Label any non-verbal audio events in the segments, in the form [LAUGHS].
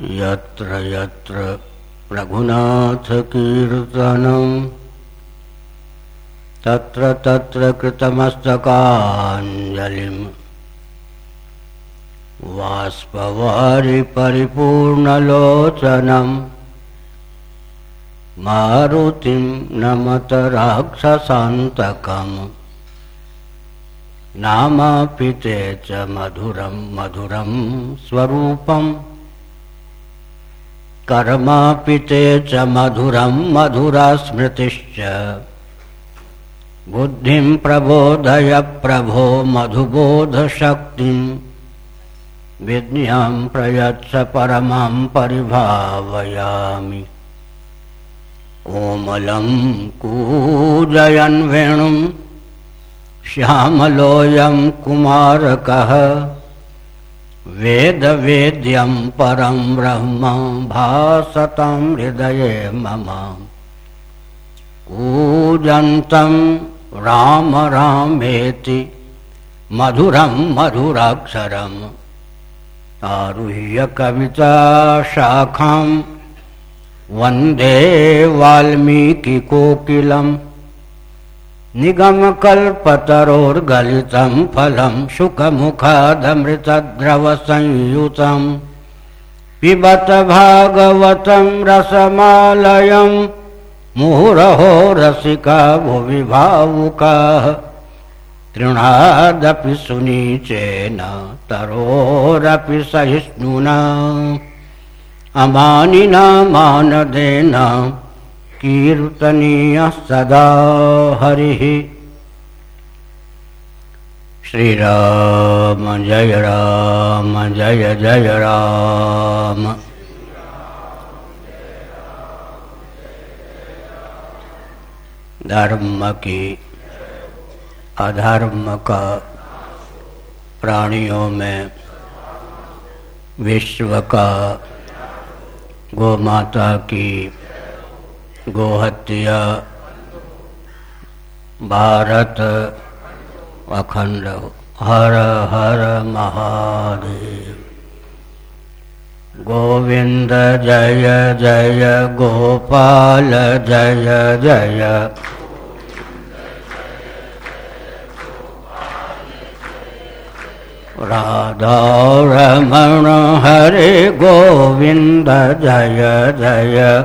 यत्र यत्र रघुनाथकीर्तनम् तत्र तत्र कृतमस्तकाञ्जलिम् वाष्पवारि परिपूर्णलोचनम् मारुतिं राक्षसान्तकम् नामापिते च मधुरं मधुरं स्वरूपम् कर्मापिते च मधुरं मधुरा स्मृतिश्च बुद्धिं प्रबोधय प्रभो मधुबोधशक्तिं। विज्ञां प्रयच्छ परमां परिभावयामि। कोमलं कूजयन् वेणुं श्यामलोऽयं कुमारकः वेद वेद्यं परं ब्रह्म भासतं हृदये मम। कूजन्तं राम रामेति, मधुरं मधुराक्षरम् आरुह्य कविता शाखां, वंदे वाल्मीकिकोकिलम् निगमकल्पतरोर्गलितं फलं शुकमुखादमृतद्रवसंयुतं पिबत भागवतं रसमालयं मुहुरहो रसिका भुवि भावुकाः तृणादपि सुनीचेन तरोरपि सहिष्णुना अमानिना मानदेन कीर्तनीय सदा हरि। श्रीराम जय राम, जय जय राम। धर्म की, अधर्म का प्राणियों में विश्व का गौ माता की गोहत्या भारत अखंड हर हर महादेव। गोविंद जय जय, गोपाल जय जय। राधा रमण हरे गोविंद जय जय।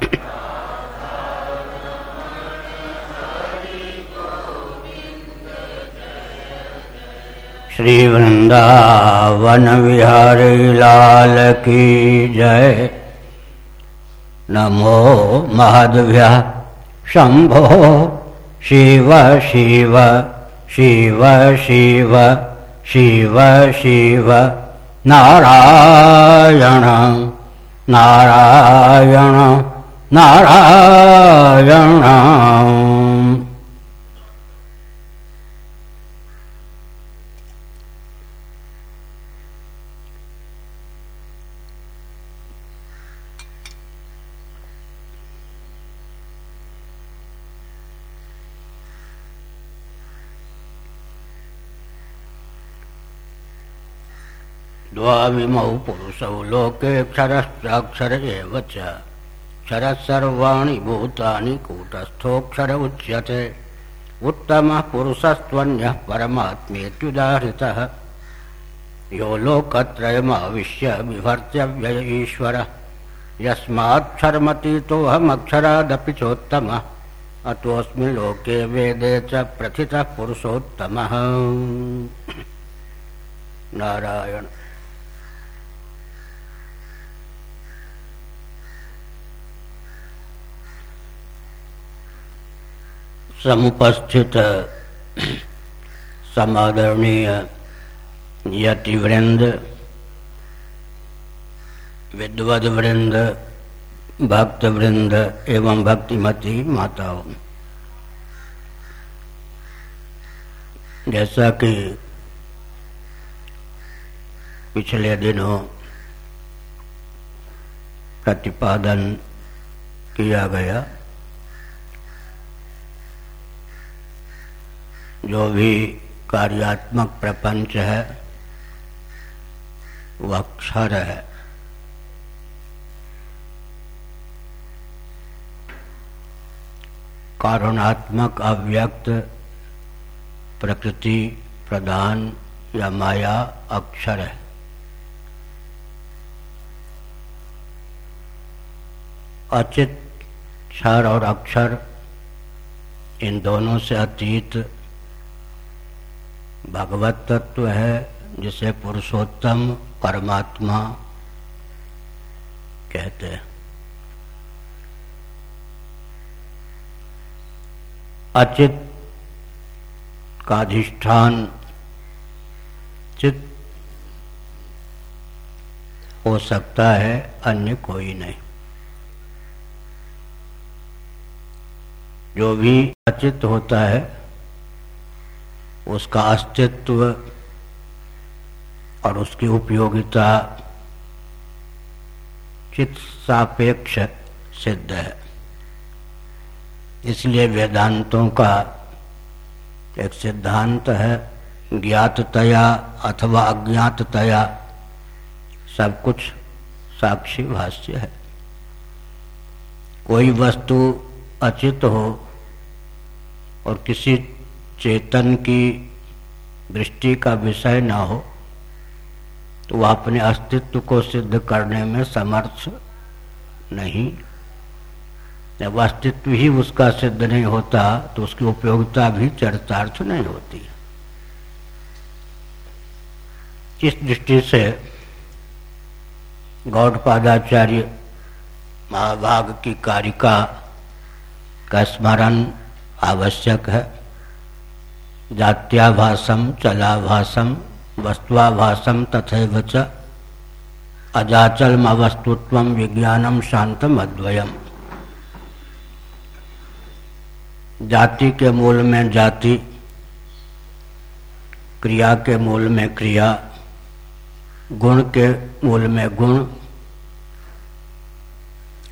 श्री वृंदावन विहारी लाल की जय। नमो महद्भ्य शंभो शिव शिव शिव शिव शिव शिव। नारायण नारायण नारायण द्वाविमौ पुरुषौ लोके क्षरश्चाक्षर एव च क्षरः सर्वाणि भूतानि कूटस्थोऽक्षर उच्यते। उत्तमः पुरुषस्त्वन्यः परमात्मेत्युदाहृतः। यो लोकत्रयमाविश्य बिभर्त्यव्यय ईश्वरः। यस्माक्षरमतीतोऽहमक्षरादपि चोत्तमः। अतोऽस्मि लोके वेदे च प्रथितः पुरुषोत्तमः। नारायण। समुपस्थित समादरणीय यतिवृंद विद्वद वृंद भक्त वृंद एवं भक्तिमती माताओं। जैसा कि पिछले दिनों प्रतिपादन किया गया जो भी कार्यात्मक प्रपंच है वह अक्षर है। कारणात्मक अव्यक्त, प्रकृति प्रधान या माया अक्षर है। अचित क्षर और अक्षर इन दोनों से अतीत भगवत तत्व है जिसे पुरुषोत्तम परमात्मा कहते हैं। अचित का अधिष्ठान चित हो सकता है, अन्य कोई नहीं। जो भी अचित होता है उसका अस्तित्व और उसकी उपयोगिता चित सापेक्ष सिद्ध है। इसलिए वेदांतों का एक सिद्धांत है, ज्ञाततया अथवा अज्ञाततया सब कुछ साक्षी भाष्य है। कोई वस्तु अचित हो और किसी चेतन की दृष्टि का विषय न हो तो वह अपने अस्तित्व को सिद्ध करने में समर्थ नहीं। जब अस्तित्व ही उसका सिद्ध नहीं होता तो उसकी उपयोगिता भी चरितार्थ नहीं होती। इस दृष्टि से गौड़पादाचार्य महाभाग की कारिका का स्मरण आवश्यक है। जात्याभासम चलाभासम वस्तुआभासम तथैव च अजाचलम अवस्तुत्व विज्ञानम शांतम अद्वयम जाति के मूल में जाति, क्रिया के मूल में क्रिया, गुण के मूल में गुण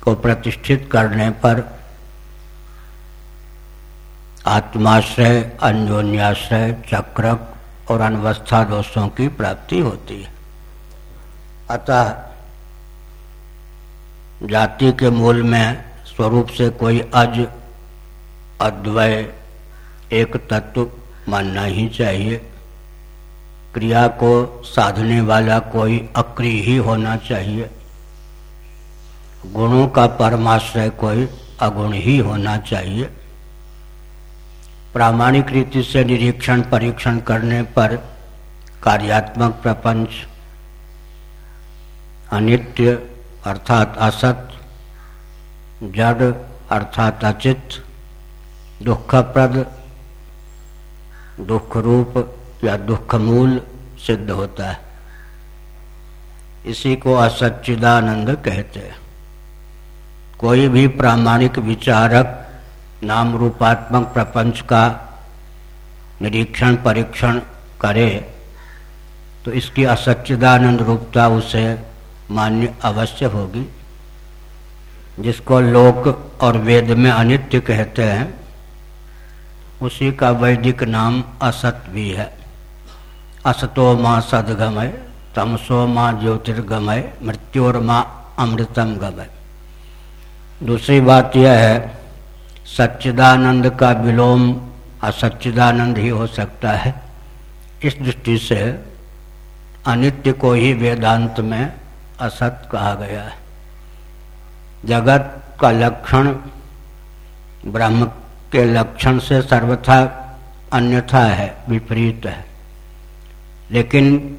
को प्रतिष्ठित करने पर आत्माश्रय, अन्योन्याश्रय, चक्रक और अनवस्था दोषों की प्राप्ति होती है। अतः जाति के मूल में स्वरूप से कोई अज, अद्वय, एक तत्व मानना ही चाहिए। क्रिया को साधने वाला कोई अक्रि ही होना चाहिए। गुणों का परमाश्रय कोई अगुण ही होना चाहिए। प्रामाणिक रीति से निरीक्षण, परीक्षण करने पर कार्यात्मक प्रपंच, अनित्य अर्थात असत, जड़ अर्थात अचित, दुखप्रद दुख रूप या दुख मूल सिद्ध होता है। इसी को असच्चिदानंद कहते हैं। कोई भी प्रामाणिक विचारक नाम रूपात्मक प्रपंच का निरीक्षण, परीक्षण करे तो इसकी असच्चिदानंद रूपता उसे मान्य अवश्य होगी। जिसको लोक और वेद में अनित्य कहते हैं, उसी का वैदिक नाम असत भी है। असतो माँ सदगमय, तमसो माँ ज्योतिर्गमय मृत्योर माँ अमृतम गमय। दूसरी बात यह है सच्चिदानंद का विलोम असच्चिदानंद ही हो सकता है। इस दृष्टि से अनित्य को ही वेदांत में असत कहा गया है। जगत का लक्षण ब्रह्म के लक्षण से सर्वथा अन्यथा है, विपरीत है। लेकिन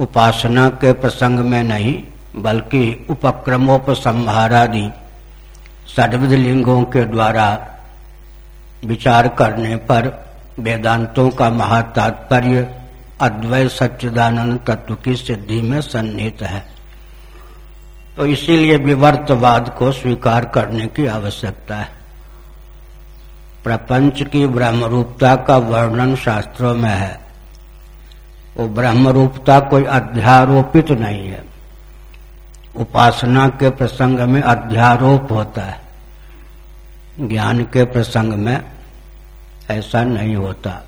उपासना के प्रसंग में नहीं, बल्कि उपक्रमोपसंहारादि षडविध लिंगों के द्वारा विचार करने पर वेदांतों का महातात्पर्य अद्वैत सच्चिदानंद तत्व की सिद्धि में सन्निहित है। तो इसीलिए विवर्तवाद को स्वीकार करने की आवश्यकता है। प्रपंच की ब्रह्मरूपता का वर्णन शास्त्रों में है। वो ब्रह्मरूपता कोई अध्यारोपित नहीं है। उपासना के प्रसंग में अध्यारोप होता है। ज्ञान के प्रसंग में ऐसा नहीं होता।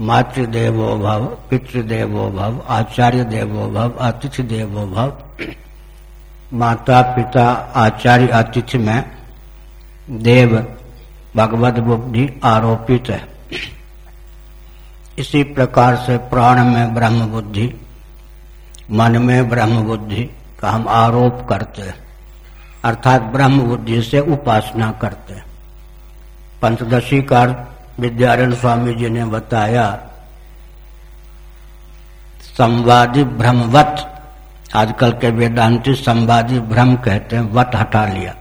मातृदेवो भव पितृदेवो भव आचार्य देवो भव अतिथि देवो भव माता पिता आचार्य, अतिथि में देव भगवत बुद्धि आरोपित है। इसी प्रकार से प्राण में ब्रह्म बुद्धि, मन में ब्रह्म बुद्धि का हम आरोप करते, अर्थात ब्रह्म बुद्धि से उपासना करते। पंचदशी कार विद्यारण स्वामी जी ने बताया, संवादी भ्रमवत आजकल के वेदांति संवादी भ्रम कहते हैं, वत हटा लिया।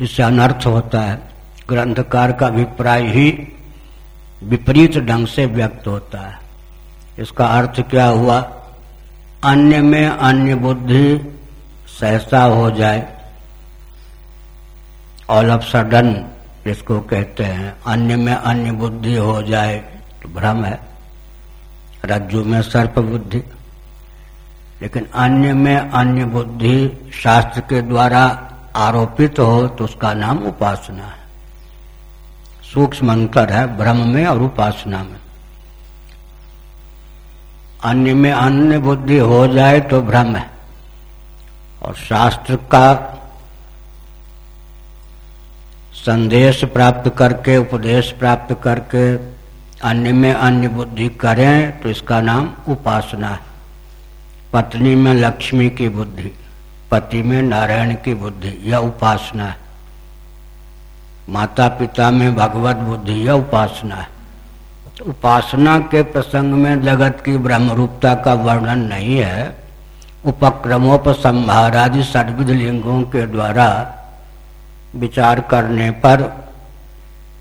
इससे अनर्थ होता है, ग्रंथकार का अभिप्राय ही विपरीत ढंग से व्यक्त होता है। इसका अर्थ क्या हुआ? अन्य में अन्य बुद्धि सहसा हो जाए। ऑल ऑफ़ सडन जिसको कहते हैं। अन्य में अन्य बुद्धि हो जाए तो भ्रम है। रज्जु में सर्प बुद्धि। लेकिन अन्य में अन्य बुद्धि शास्त्र के द्वारा आरोपित हो तो उसका नाम उपासना है। सूक्ष्म अंतर है भ्रम में और उपासना में। अन्य में अन्य बुद्धि हो जाए तो भ्रम है। और शास्त्र का संदेश प्राप्त करके, उपदेश प्राप्त करके अन्य में अन्य बुद्धि करें तो इसका नाम उपासना है। पत्नी में लक्ष्मी की बुद्धि, पति में नारायण की बुद्धि, यह उपासना है। माता पिता में भगवत बुद्धि, यह उपासना है। उपासना के प्रसंग में जगत की ब्रह्म रूपता का वर्णन नहीं है। उपक्रमोपसंहारादि सर्विध लिंगों के द्वारा विचार करने पर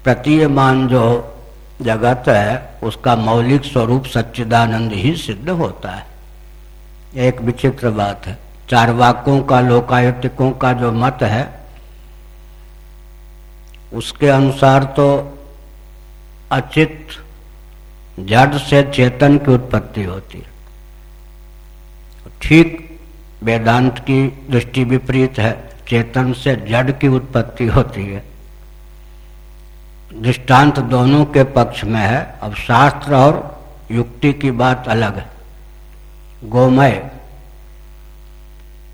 प्रतीयमान जो जगत है, उसका मौलिक स्वरूप सच्चिदानंद ही सिद्ध होता है। एक विचित्र बात है। चार वाकों का लोकायुतिकों का जो मत है, उसके अनुसार तो अचित जड़ से चेतन की उत्पत्ति होती है। ठीक वेदांत की दृष्टि विपरीत है, चेतन से जड़ की उत्पत्ति होती है। दृष्टांत दोनों के पक्ष में है। अब शास्त्र और युक्ति की बात अलग है। गोमय,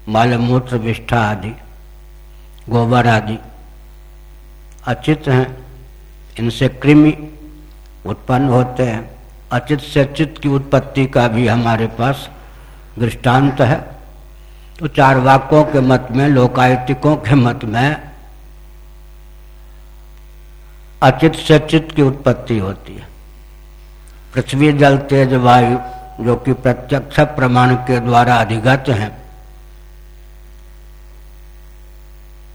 मलमूत्र विष्ठा आदि, गोबर आदि अचित हैं। इनसे कृमि उत्पन्न होते हैं। अचित से चित्त की उत्पत्ति का भी हमारे पास दृष्टांत है। तो चार वाक्यों के मत में, लोकायुतिकों के मत में अचित से चित्त की उत्पत्ति होती है। पृथ्वी जल, तेज, वायु, जो कि प्रत्यक्ष प्रमाण के द्वारा अधिगत हैं,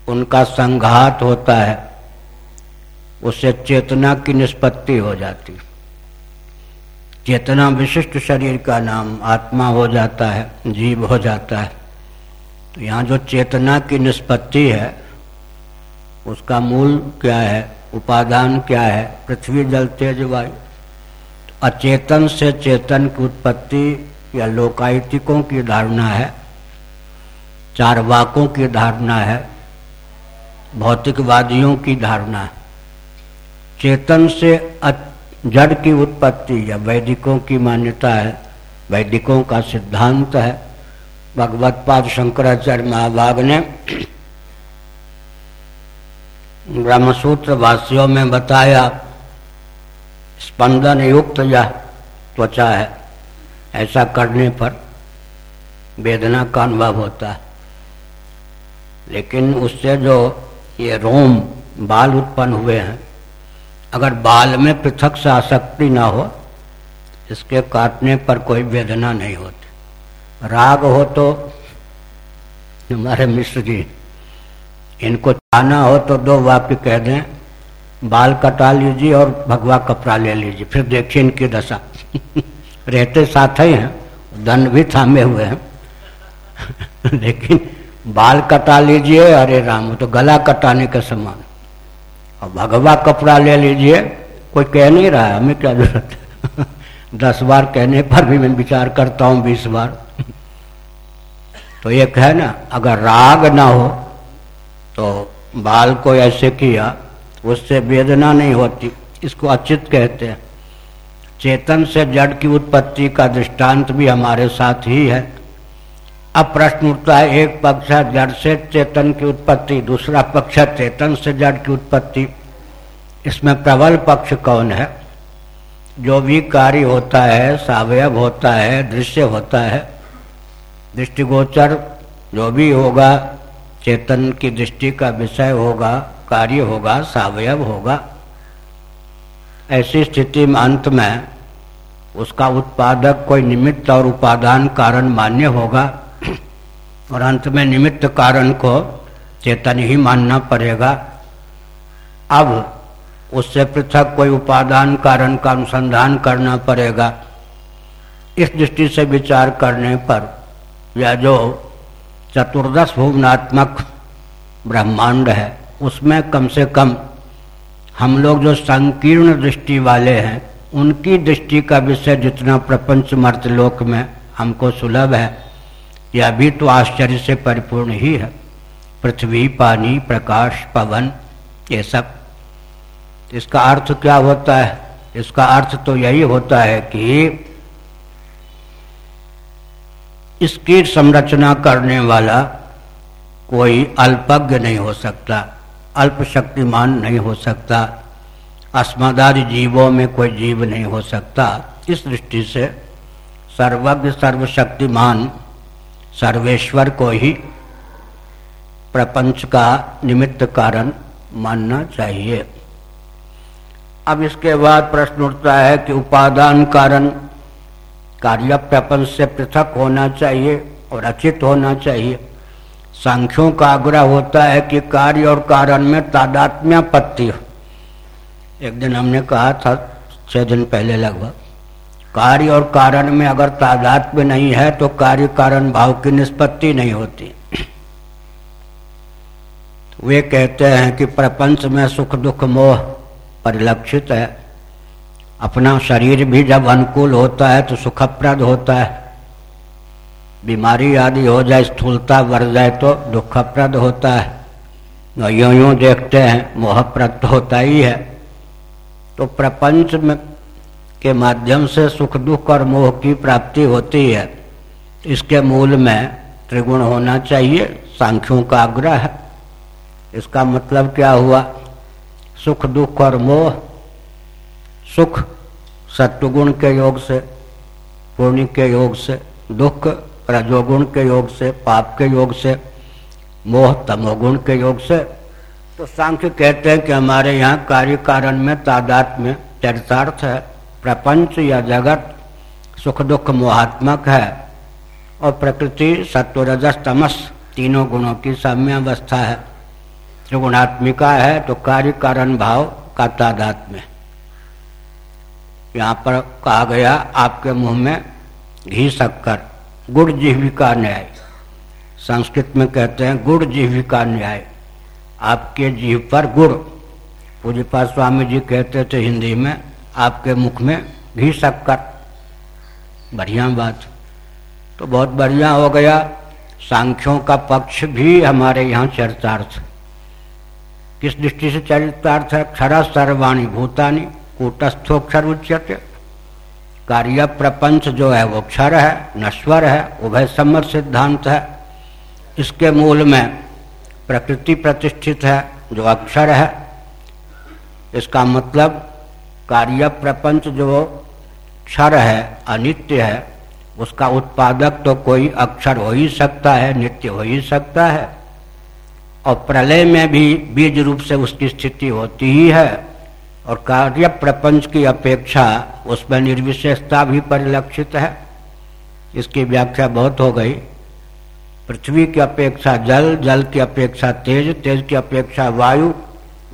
उनका संघात होता है, उससे चेतना की निष्पत्ति हो जाती चेतना विशिष्ट शरीर का नाम आत्मा हो जाता है, जीव हो जाता है तो यहाँ जो चेतना की निष्पत्ति है, उसका मूल क्या है, उपादान क्या है, पृथ्वी, जल, तेज, वायु तो अचेतन से चेतन की उत्पत्ति या लोकायतिकों की धारणा है चार वाकों की धारणा है, भौतिकवादियों की धारणा है। चेतन से जड़ की उत्पत्ति या वैदिकों की मान्यता है। वैदिकों का सिद्धांत है। भगवत पाद शंकराचार्य महाभाग ने ब्रह्मसूत्र वासियों में बताया, स्पंदन युक्त यह त्वचा है। ऐसा करने पर वेदना का अनुभव होता है। लेकिन उससे जो ये रोम बाल उत्पन्न हुए हैं अगर बाल में पृथक से आसक्ति ना हो, इसके काटने पर कोई वेदना नहीं होती। राग हो तो हमारे मिश्र जी, इनको चाहना हो तो दो वाक्य कह दें, बाल कटा लीजिए और भगवा कपड़ा ले लीजिए, फिर देखिए इनकी दशा। [LAUGHS] रहते साथ ही हैं दंड भी थामे हुए हैं। [LAUGHS] लेकिन बाल कटा लीजिए, अरे राम तो गला कटाने के समान। और भगवा कपड़ा ले लीजिए। कोई कह नहीं रहा है, हमें क्या ज़रूरत है? [LAUGHS] दस बार कहने पर भी मैं विचार करता हूँ बीस बार। [LAUGHS] तो ये है ना, अगर राग ना हो तो बाल को ऐसे किया, उससे वेदना नहीं होती। इसको अचित कहते हैं। चेतन से जड़ की उत्पत्ति का दृष्टांत भी हमारे साथ ही है। अब प्रश्न उठता है, एक पक्ष है जड़ से चेतन की उत्पत्ति, दूसरा पक्ष है चेतन से जड़ की उत्पत्ति। इसमें प्रबल पक्ष कौन है? जो भी कार्य होता है, सवयव होता है, दृश्य होता है, दृष्टिगोचर जो भी होगा, चेतन की दृष्टि का विषय होगा, कार्य होगा, सवयव होगा, ऐसी स्थिति में अंत में उसका उत्पादक कोई निमित्त और उपादान कारण मान्य होगा। और अंत में निमित्त कारण को चेतन ही मानना पड़ेगा। अब उससे पृथक कोई उपादान कारण का अनुसंधान करना पड़ेगा। इस दृष्टि से विचार करने पर यह जो चतुर्दश भुवनात्मक ब्रह्मांड है, उसमें कम से कम हम लोग जो संकीर्ण दृष्टि वाले हैं, उनकी दृष्टि का विषय जितना प्रपंच मर्तलोक में हमको सुलभ है, यह भी तो आश्चर्य से परिपूर्ण ही है। पृथ्वी, पानी, प्रकाश, पवन, ये सब। इसका अर्थ क्या होता है? इसका अर्थ तो यही होता है कि इसकी संरचना करने वाला कोई अल्पज्ञ नहीं हो सकता, अल्प शक्तिमान नहीं हो सकता, अस्मदादि जीवों में कोई जीव नहीं हो सकता। इस दृष्टि से सर्वज्ञ, सर्वशक्तिमान, सर्वेश्वर को ही प्रपंच का निमित्त कारण मानना चाहिए। अब इसके बाद प्रश्न उठता है कि उपादान कारण कार्य प्रपंच से पृथक होना चाहिए और अचित होना चाहिए। सांख्यों का आग्रह होता है कि कार्य और कारण में तादात्म्य पत्ति एक दिन हमने कहा था, छह दिन पहले लगभग, कार्य और कारण में अगर तादात्म्य नहीं है तो कार्य कारण भाव की निष्पत्ति नहीं होती। वे कहते हैं कि प्रपंच में सुख दुख मोह परिलक्षित है। अपना शरीर भी जब अनुकूल होता है तो सुखप्रद होता है। बीमारी आदि हो जाए, स्थूलता बढ़ जाए तो दुखप्रद होता है। यूँ यूँ देखते हैं, मोहप्रद तो होता ही है। तो प्रपंच में के माध्यम से सुख, दुख और मोह की प्राप्ति होती है। इसके मूल में त्रिगुण होना चाहिए, सांख्यों का आग्रह। है इसका मतलब क्या हुआ? सुख, दुख और मोह, सुख सत्वगुण के योग से, पुण्य के योग से, दुख रजोगुण के योग से, पाप के योग से, मोह तमोगुण के योग से। तो सांख्य कहते हैं कि हमारे यहाँ कार्य कारण में, तादात में चरितार्थ है। प्रपंच या जगत सुख, दुख, मोहात्मक है। और प्रकृति, सत्व रजस तमस तीनों गुणों की साम्य अवस्था है। त्रिगुणात्मिका है तो कार्य कारण भाव का तादात में यहाँ पर कहा गया, आपके मुँह में घी शक्कर गुड़ जीविका न्याय। संस्कृत में कहते हैं गुड़ जीविका न्याय। आपके जीव पर गुड़ पूज्यपा स्वामी जी कहते थे हिंदी में, आपके मुख में घी शक्कर। बढ़िया बात। तो बहुत बढ़िया हो गया। सांख्यों का पक्ष भी हमारे यहाँ चरितार्थ। किस दृष्टि से चरितार्थ है? क्षरा सर्वाणी भूतानी कूटस्थोक्षर उच्यते कार्य प्रपंच जो है, वो क्षर है नश्वर है, उभय सम्मत सिद्धांत है। इसके मूल में प्रकृति प्रतिष्ठित है, जो अक्षर है। इसका मतलब कार्य प्रपंच जो क्षर है, अनित्य है, उसका उत्पादक तो कोई अक्षर हो ही सकता है, नित्य हो ही सकता है। और प्रलय में भी बीज रूप से उसकी स्थिति होती ही है और कार्य प्रपंच की अपेक्षा उसमें निर्विशेषता भी परिलक्षित है। इसकी व्याख्या बहुत हो गई। पृथ्वी की अपेक्षा जल जल की अपेक्षा तेज तेज की अपेक्षा वायु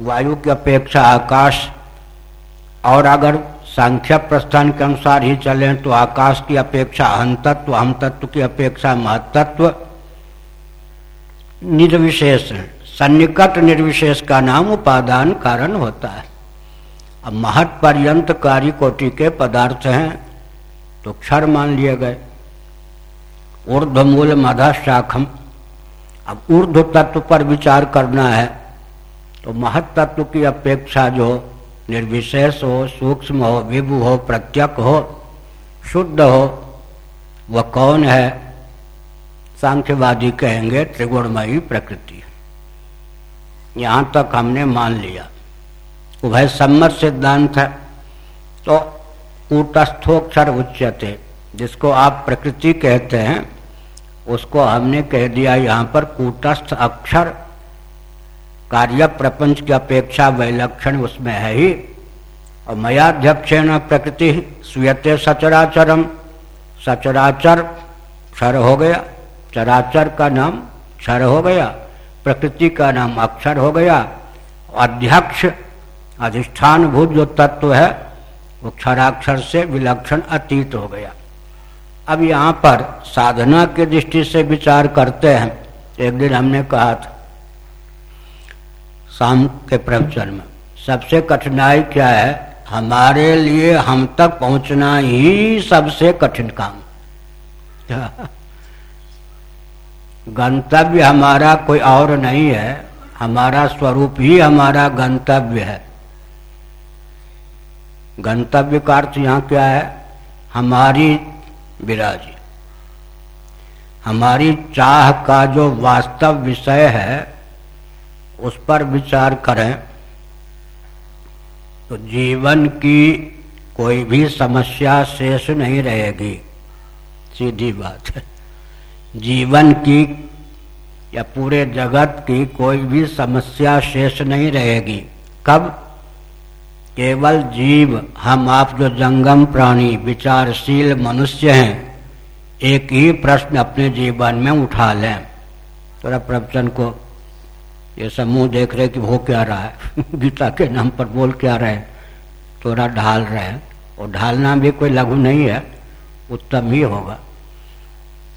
वायु की अपेक्षा आकाश। और अगर सांख्य प्रस्थान के अनुसार ही चले तो आकाश की अपेक्षा अहम तत्व हम तत्व की अपेक्षा महतत्व निर्विशेष, सन्निकट निर्विशेष का नाम उपादान कारण होता है। अब महत पर्यंत कार्य कोटि के पदार्थ हैं तो क्षर मान लिए गए। ऊर्ध्वमूल मधा शाखम अब ऊर्ध तत्व पर विचार करना है तो महत तत्व की अपेक्षा जो निर्विशेष हो, सूक्ष्म हो, विभु हो प्रत्यक हो, शुद्ध हो, वह कौन है? सांख्यवादी कहेंगे, त्रिगुणमयी प्रकृति यहाँ तक हमने मान लिया। उभय सम्मत सिद्धांत है। तो कूटस्थोक्षर उच्चते जिसको आप प्रकृति कहते हैं, उसको हमने कह दिया यहाँ पर कूटस्थ अक्षर। कार्य प्रपंच की अपेक्षा वैलक्षण उसमें है ही। और मयाध्यक्षेण प्रकृति, स्वीयते सचराचरम। सचराचर क्षर हो गया। चराचर का नाम क्षर हो गया, प्रकृति का नाम अक्षर हो गया। अध्यक्ष, अधिष्ठान भूत जो तत्व है, वो क्षराक्षर से विलक्षण अतीत हो गया। अब यहाँ पर साधना के दृष्टि से विचार करते हैं। एक दिन हमने कहा था, शाम के प्रवचन में, सबसे कठिनाई क्या है? हमारे लिए हम तक पहुँचना ही सबसे कठिन काम। [LAUGHS] गंतव्य हमारा कोई और नहीं है, हमारा स्वरूप ही हमारा गंतव्य है। गंतव्य का अर्थ यहाँ क्या है? हमारी विराज। हमारी चाह का जो वास्तव विषय है, उस पर विचार करें तो जीवन की कोई भी समस्या शेष नहीं रहेगी। सीधी बात है। जीवन की या पूरे जगत की कोई भी समस्या शेष नहीं रहेगी। कब? केवल जीव, हम आप जो जंगम प्राणी, विचारशील मनुष्य हैं, एक ही प्रश्न अपने जीवन में उठा लें। थोड़ा तो प्रवचन को ये समूह देख रहे कि वो क्या रहा है। [LAUGHS] गीता के नाम पर बोल क्या रहे थोड़ा ढाल रहे हैं। और ढालना भी कोई लघु नहीं है, उत्तम ही होगा।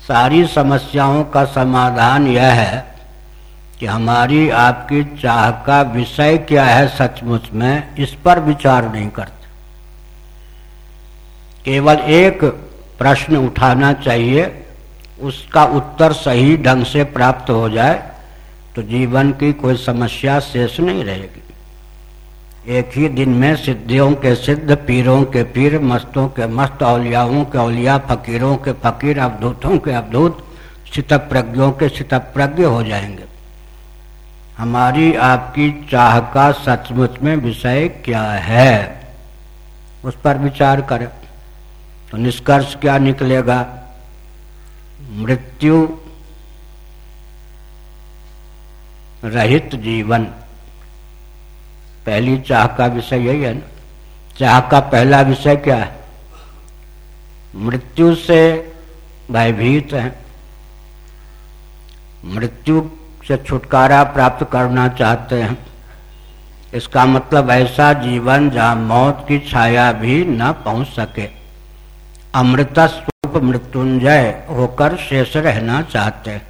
सारी समस्याओं का समाधान यह है कि हमारी आपकी चाह का विषय क्या है सचमुच में, इस पर विचार नहीं करते। केवल एक प्रश्न उठाना चाहिए, उसका उत्तर सही ढंग से प्राप्त हो जाए तो जीवन की कोई समस्या शेष नहीं रहेगी। एक ही दिन में सिद्धियों के सिद्ध, पीरों के पीर, मस्तों के मस्त, औलियाओं के औलिया, फकीरों के फकीर, अवधूतों के अवधूत प्रज्ञों के प्रज्ञ हो जाएँगे। हमारी आपकी चाह का सचमुच में विषय क्या है? उस पर विचार करें। तो निष्कर्ष क्या निकलेगा? मृत्यु रहित जीवन। पहली चाह का विषय यही है ना। चाह का पहला विषय क्या है? मृत्यु से भयभीत है। मृत्यु से छुटकारा प्राप्त करना चाहते हैं। इसका मतलब ऐसा जीवन जहाँ मौत की छाया भी न पहुँच सके। अमृत स्वरूप मृत्युंजय होकर शेष रहना चाहते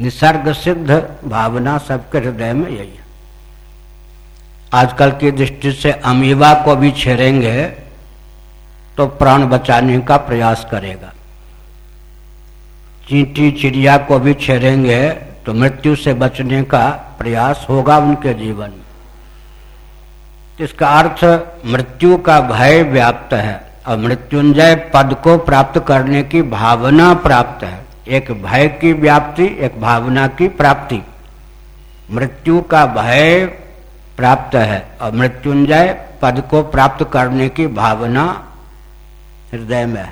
निसर्ग सिद्ध भावना सबके हृदय में यही है। आजकल की दृष्टि से अमीबा को भी छेड़ेंगे तो प्राण बचाने का प्रयास करेगा। चींटी चिड़िया को भी छेड़ेंगे तो मृत्यु से बचने का प्रयास होगा उनके जीवन में। इसका अर्थ, मृत्यु का भय व्याप्त है, और मृत्युंजय पद को प्राप्त करने की भावना प्राप्त है। एक भय की व्याप्ति, एक भावना की प्राप्ति। मृत्यु का भय प्राप्त है और मृत्युंजय पद को प्राप्त करने की भावना हृदय में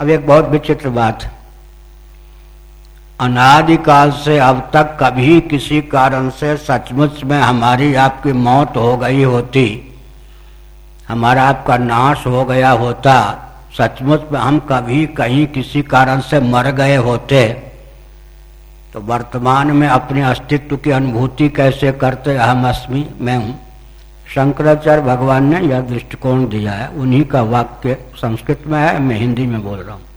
अब एक बहुत विचित्र बात। अनादिकाल से अब तक कभी किसी कारण से सचमुच में हमारी आपकी मौत हो गई होती, हमारा आपका नाश हो गया होता, सचमुच में हम कभी कहीं किसी कारण से मर गए होते तो वर्तमान में अपने अस्तित्व की अनुभूति कैसे करते हम अस्मि, मैं हूँ। शंकराचार्य भगवान ने यह दृष्टिकोण दिया है, उन्हीं का वाक्य संस्कृत में है, मैं हिंदी में बोल रहा हूँ।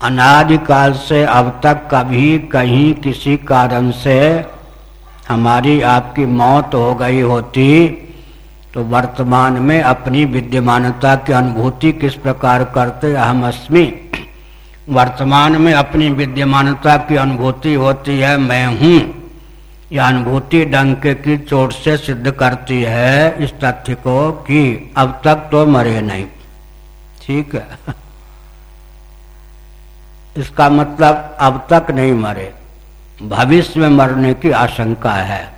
अनादिकाल से अब तक कभी कहीं किसी कारण से हमारी आपकी मौत हो गई होती तो वर्तमान में अपनी विद्यमानता की अनुभूति किस प्रकार करते हम अस्मि? वर्तमान में अपनी विद्यमानता की अनुभूति होती है, मैं हूँ। यह अनुभूति डंके की चोट से सिद्ध करती है इस तथ्य को कि अब तक तो मरे नहीं। ठीक है। [LAUGHS] इसका मतलब अब तक नहीं मरे। भविष्य में मरने की आशंका है।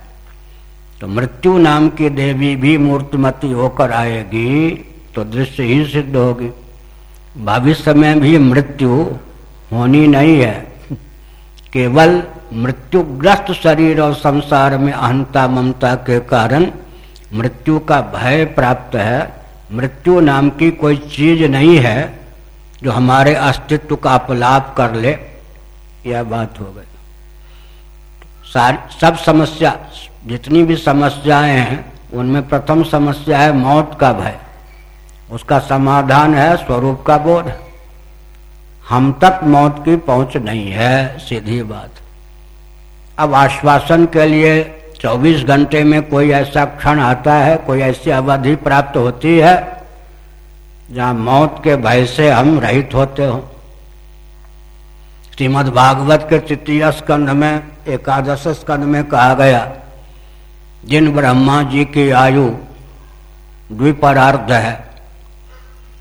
तो मृत्यु नाम की देवी भी मूर्तिमती होकर आएगी तो दृश्य ही सिद्ध होगी। भविष्य में भी मृत्यु होनी नहीं है। केवल मृत्युग्रस्त शरीर और संसार में अहंता ममता के कारण मृत्यु का भय प्राप्त है। मृत्यु नाम की कोई चीज़ नहीं है जो हमारे अस्तित्व का अपलाप कर ले। यह बात हो गई। सब समस्या, जितनी भी समस्याएँ हैं, उनमें प्रथम समस्या है मौत का भय। उसका समाधान है, स्वरूप का बोध। हम तक मौत की पहुँच नहीं है, सीधी बात। अब आश्वासन के लिए 24 घंटे में कोई ऐसा क्षण आता है, कोई ऐसी अवधि प्राप्त होती है, जहाँ मौत के भय से हम रहित होते हो। श्रीमद भागवत के तृतीय स्कंध में, एकादश स्कंध में कहा गया, जिन ब्रह्मा जी की आयु द्विपरार्ध है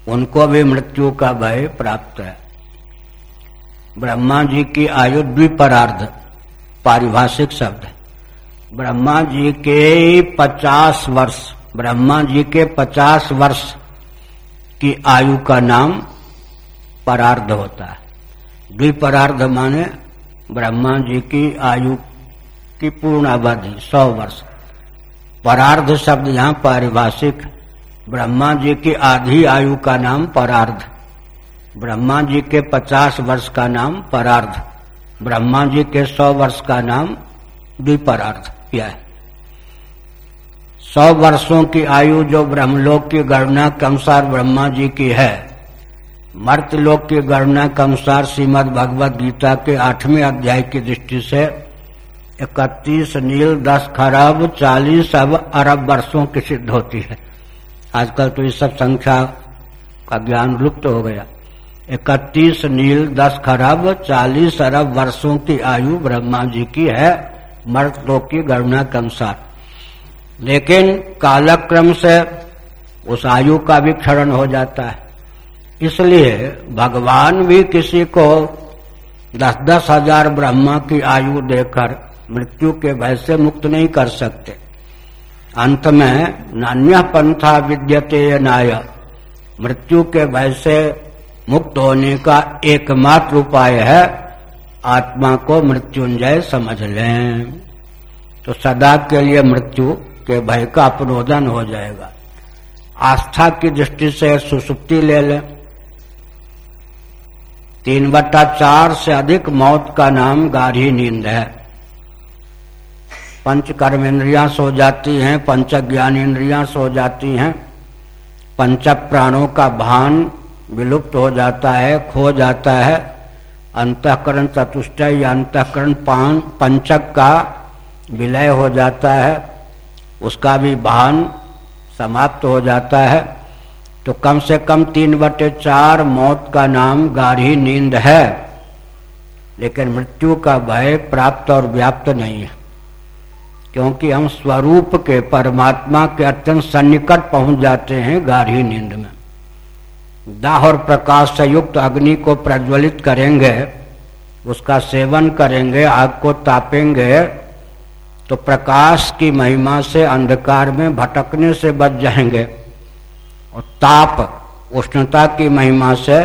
उनको भी मृत्यु का भय प्राप्त है। ब्रह्मा जी की आयु द्विपरार्ध, पारिभाषिक शब्द है। ब्रह्मा जी के पचास वर्ष, ब्रह्मा जी के पचास वर्ष की आयु का नाम परार्ध होता है। द्विपरार्ध माने ब्रह्मा जी की आयु की पूर्ण अवधि सौ वर्ष। परार्ध शब्द यहाँ पारिभाषिक ब्रह्मा जी की आधी आयु का नाम परार्ध। ब्रह्मा जी के पचास वर्ष का नाम परार्ध। ब्रह्मा जी के सौ वर्ष का नाम द्विपरार्ध। है। सौ वर्षों की आयु जो ब्रह्मलोक की गणना के अनुसार ब्रह्मा जी की है, मर्तलोक की गणना के अनुसार श्रीमद भगवद गीता के आठवें अध्याय की दृष्टि से इकतीस नील दस खरब चालीस अब अरब वर्षों की सिद्ध होती है। आजकल तो इस सब संख्या का ज्ञान लुप्त हो गया। इकतीस नील, दस खरब, चालीस अरब वर्षों की आयु ब्रह्मा जी की है मर्द लोग की गणना के अनुसार। लेकिन कालक्रम से उस आयु का भी क्षरण हो जाता है। इसलिए भगवान भी किसी को दस दस हज़ार ब्रह्मा की आयु देकर मृत्यु के भय से मुक्त नहीं कर सकते। अंत में नान्य पंथा विद्यते नाय। मृत्यु के भय से मुक्त होने का एकमात्र उपाय है, आत्मा को मृत्युंजय समझ लें। तो सदा के लिए मृत्यु के भय का अपरोधन हो जाएगा। आस्था की दृष्टि से सुसुप्ति ले लें। तीन बट्टा चार से अधिक मौत का नाम गाढ़ी नींद है। पंच कर्मेंद्रियाँ सो जाती हैं पंच ज्ञान इंद्रियाँ सो जाती हैं। पंच प्राणों का भान विलुप्त हो जाता है, खो जाता है। अंतकरण चतुष्ट या अंतकरण पान, पंचक का विलय हो जाता है। उसका भी भान समाप्त हो जाता है। तो कम से कम तीन बटे चार मौत का नाम गाढ़ी नींद है। लेकिन मृत्यु का भय प्राप्त और व्याप्त नहीं है। क्योंकि हम स्वरूप के परमात्मा के अत्यंत सन्निकट पहुँच जाते हैं गाढ़ी नींद में। दाह और प्रकाश से युक्त अग्नि को प्रज्वलित करेंगे, उसका सेवन करेंगे, आग को तापेंगे तो प्रकाश की महिमा से अंधकार में भटकने से बच जाएँगे और ताप, उष्णता की महिमा से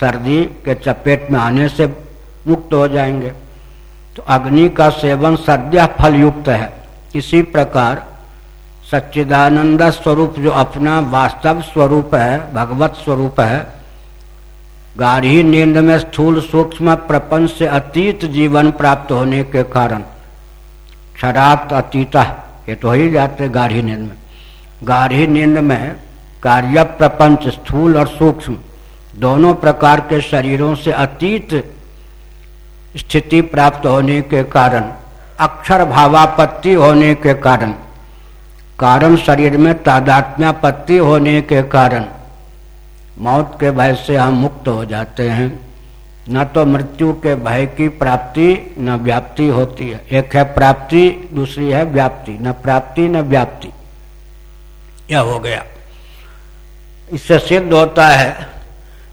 सर्दी के चपेट में आने से मुक्त हो जाएँगे। तो अग्नि का सेवन सर्दिया फल युक्त है। इसी प्रकार सच्चिदानंद स्वरूप जो अपना वास्तव स्वरूप है, भगवत स्वरूप है, गाढ़ी नींद में स्थूल सूक्ष्म प्रपंच से अतीत जीवन प्राप्त होने के कारण क्षरात अतीत, ये तो ही जाते गाढ़ी नींद में। गाढ़ी नींद में कार्य प्रपंच स्थूल और सूक्ष्म दोनों प्रकार के शरीरों से अतीत स्थिति प्राप्त होने के कारण अक्षर भावापत्ति होने के कारण कारण शरीर में तादात्म्यापत्ति होने के कारण मौत के भय से हम मुक्त हो जाते हैं। न तो मृत्यु के भय की प्राप्ति, न व्याप्ति होती है। एक है प्राप्ति, दूसरी है व्याप्ति। न प्राप्ति, न व्याप्ति। यह हो गया। इससे सिद्ध होता है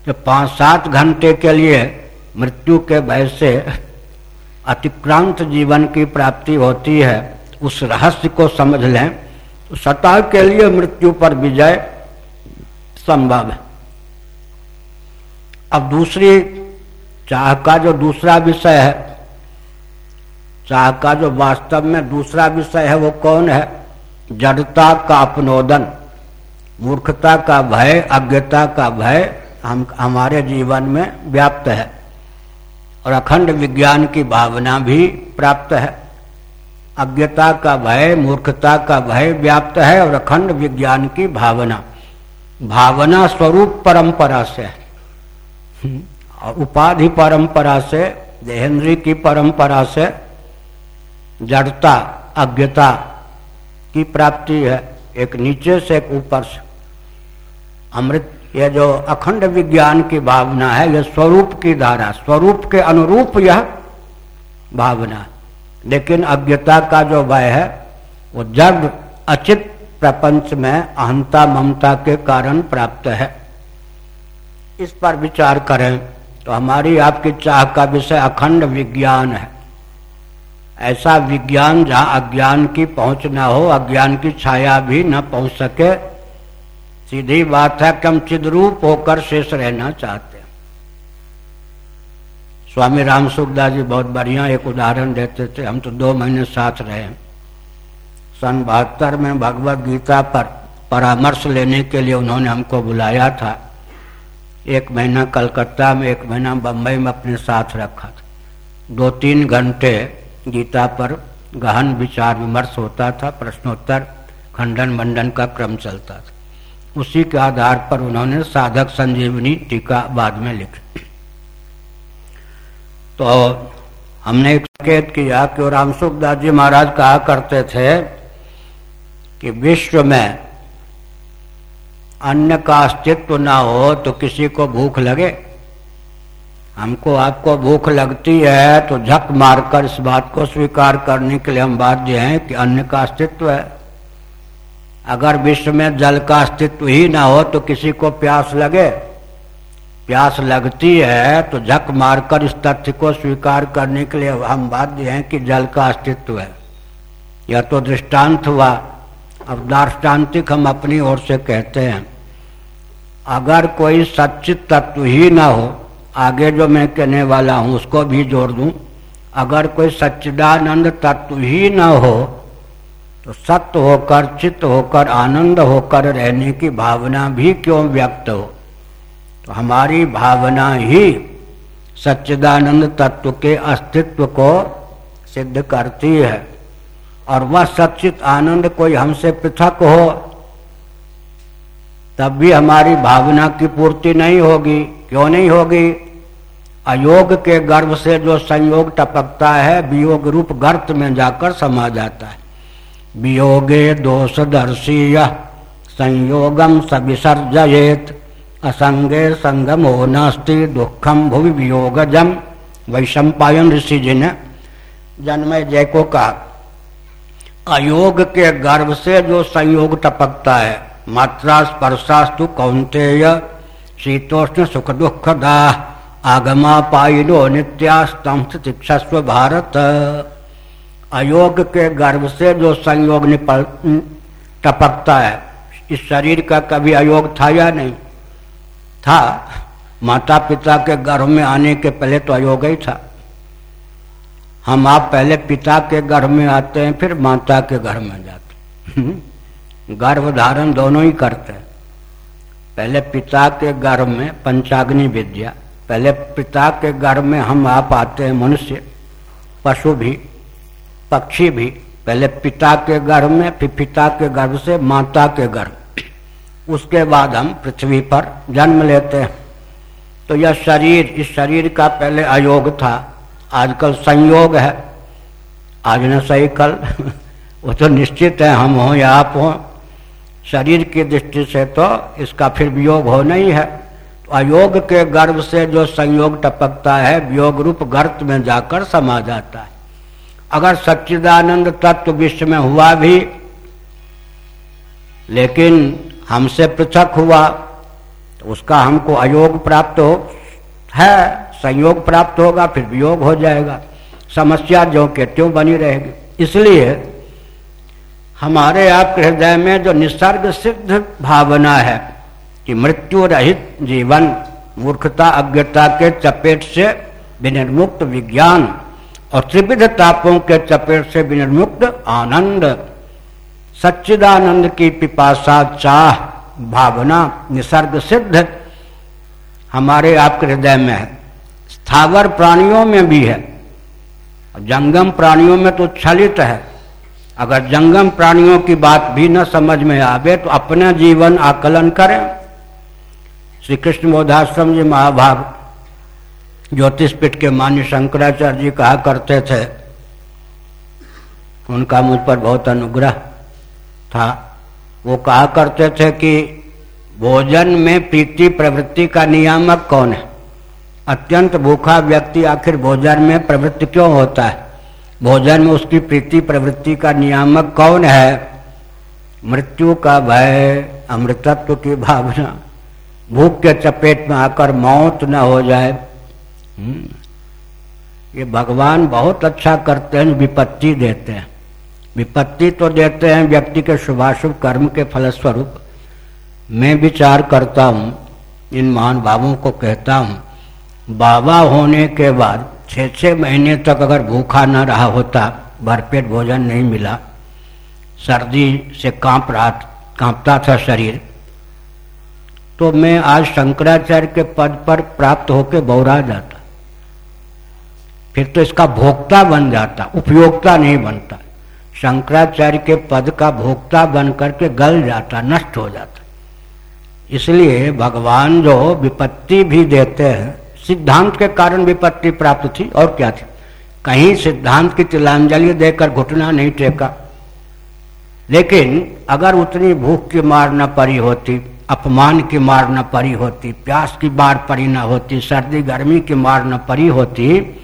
कि पाँच सात घंटे के लिए मृत्यु के भय से अतिक्रांत जीवन की प्राप्ति होती है, उस रहस्य को समझ लें तो सतह के लिए मृत्यु पर विजय संभव है। अब दूसरी, चाह का जो दूसरा विषय है, चाह का जो वास्तव में दूसरा विषय है वो कौन है? जड़ता का अपनोदन, मूर्खता का भय, अज्ञता का भय हम, हमारे जीवन में व्याप्त है। और अखंड विज्ञान की भावना भी प्राप्त है। अज्ञता का भय मूर्खता का भय व्याप्त है और अखंड विज्ञान की भावना। भावना स्वरूप परंपरा से हम्म, और उपाधि परंपरा से देहेंद्री की परंपरा से जड़ता अज्ञता की प्राप्ति है। एक नीचे से एक ऊपर से। अमृत यह जो अखंड विज्ञान की भावना है, यह स्वरूप की धारा, स्वरूप के अनुरूप यह भावना। लेकिन अज्ञता का जो भय है, वो जड़ अचित प्रपंच में अहंता ममता के कारण प्राप्त है। इस पर विचार करें तो हमारी आपकी चाह का विषय अखंड विज्ञान है। ऐसा विज्ञान जहाँ अज्ञान की पहुँच न हो, अज्ञान की छाया भी न पहुँच सके सीधी बात है, कि हम चिद्रूप होकर शेष रहना चाहते हैं। स्वामी राम सुखदास जी बहुत बढ़िया एक उदाहरण देते थे। हम तो दो महीने साथ रहे। सन बहत्तर में भगवत गीता पर परामर्श लेने के लिए उन्होंने हमको बुलाया था। एक महीना कलकत्ता में, एक महीना बम्बई में अपने साथ रखा था। दो तीन घंटे गीता पर गहन विचार विमर्श होता था, प्रश्नोत्तर खंडन मंडन का क्रम चलता था। उसी के आधार पर उन्होंने साधक संजीवनी टीका बाद में लिखी तो हमने एक संकेत किया कि राम सुखदास जी महाराज कहा करते थे कि विश्व में अन्न का अस्तित्व ना हो तो किसी को भूख लगे। हमको, आपको भूख लगती है तो झक मारकर इस बात को स्वीकार करने के लिए हम बाध्य हैं कि अन्न का अस्तित्व है। अगर विश्व में जल का अस्तित्व ही ना हो तो किसी को प्यास लगे। प्यास लगती है तो झक मारकर इस तथ्य को स्वीकार करने के लिए हम बाध्य हैं कि जल का अस्तित्व है। यह तो दृष्टांत हुआ। अब दार्ष्टान्तिक हम अपनी ओर से कहते हैं, अगर कोई सचित तत्व ही ना हो, आगे जो मैं कहने वाला हूँ उसको भी जोड़ दूँ, अगर कोई सच्चिदानंद तत्व ही ना हो तो सत्य होकर, चित्त होकर, आनंद होकर रहने की भावना भी क्यों व्यक्त हो? तो हमारी भावना ही सच्चिदानंद तत्व के अस्तित्व को सिद्ध करती है। और वह सचित आनंद कोई हमसे पृथक हो, तब भी हमारी भावना की पूर्ति नहीं होगी। क्यों नहीं होगी? अयोग के गर्भ से जो संयोग टपकता है, वियोग रूप गर्त में जाकर समा जाता है। वियोगे दोष दर्शी संयोगम सविसर्जयेत। असंगे संगमो नास्ति दुखम भुवि वियोगजम। वैशंपायन ऋषि जी ने जन्मय जय को कहा अयोग के गर्भ से जो संयोग टपकता है, मात्रा स्पर्शास्तु कौंतेय शीतोष्ण सुख दुख दाह आगमा पाइलो नित्यास्तम शिक्षस्व भारत। अयोग के गर्भ से जो संयोग निपल टपकता है, इस शरीर का कभी अयोग था या नहीं? था। माता पिता के गर्भ में आने के पहले तो अयोग ही था। हम आप पहले पिता के गर्भ में आते हैं, फिर माता के गर्भ में जाते हैं। गर्भ धारण दोनों ही करते हैं। पहले पिता के गर्भ में पंचाग्नि विद्या, पहले पिता के गर्भ में हम आप आते हैं मनुष्य, पशु भी। पक्षी भी, पहले पिता के गर्भ में, फिर पिता के गर्भ से माता के गर्भ। उसके बाद हम पृथ्वी पर जन्म लेते हैं। तो यह शरीर, इस शरीर का पहले अयोग था। आजकल संयोग है। आज न सही कल [LAUGHS] वो तो निश्चित है, हम हों या आप हों। शरीर की दृष्टि से तो इसका फिर वियोग हो नहीं है। तो अयोग के गर्भ से जो संयोग टपकता है, वियोग रूप गर्त में जाकर समा जाता है। अगर सच्चिदानंद तत्व विश्व में हुआ भी, लेकिन हमसे पृथक हुआ तो उसका हमको अयोग प्राप्त हो, है, संयोग प्राप्त होगा, फिर वियोग हो जाएगा। समस्या जो के त्यों बनी रहेगी। इसलिए हमारे आप हृदय में जो निसर्ग सिद्ध भावना है कि मृत्यु रहित जीवन, मूर्खता, अज्ञता के चपेट से विनिर्मुक्त विज्ञान और त्रिविध तापों के चपेट से विनिर्मुक्त आनंद। सच्चिदानंद की पिपासा चाह, भावना, निसर्ग सिद्ध हमारे आपके हृदय में है। स्थावर प्राणियों में भी है। जंगम प्राणियों में तो छलित है। अगर जंगम प्राणियों की बात भी न समझ में आवे तो अपना जीवन आकलन करें। श्री कृष्ण बोधाश्रम जी महाभाग ज्योतिषपीठ के मान्य शंकराचार्य जी कहा करते थे। उनका मुझ पर बहुत अनुग्रह था। वो कहा करते थे कि भोजन में प्रीति प्रवृत्ति का नियामक कौन है? अत्यंत भूखा व्यक्ति आखिर भोजन में प्रवृत्ति क्यों होता है? भोजन में उसकी प्रीति प्रवृत्ति का नियामक कौन है? मृत्यु का भय, अमृतत्व की भावना, भूख के चपेट में आकर मौत न हो जाए। ये भगवान बहुत अच्छा करते हैं, विपत्ति देते हैं। विपत्ति तो देते हैं व्यक्ति के शुभाशुभ कर्म के फलस्वरूप। मैं विचार करता हूँ, इन महान भावों को कहता हूँ, बाबा होने के बाद छः छः महीने तक अगर भूखा न रहा होता भरपेट भोजन नहीं मिला, सर्दी से काँप रहा, कांपता था शरीर तो मैं आज शंकराचार्य के पद पर प्राप्त होकर बौरा जाता। फिर तो इसका भोक्ता बन जाता उपयोगता नहीं बनता। शंकराचार्य के पद का भोक्ता बन करके गल जाता, नष्ट हो जाता। इसलिए भगवान जो विपत्ति भी देते हैं, सिद्धांत के कारण विपत्ति प्राप्त थी, और क्या थी? कहीं सिद्धांत की तिलांजलि देकर घुटना नहीं टेका। लेकिन अगर उतनी भूख की मार न पड़ी होती, अपमान की मार न पड़ी होती, प्यास की मार पड़ी न होती, सर्दी गर्मी की मार न पड़ी होती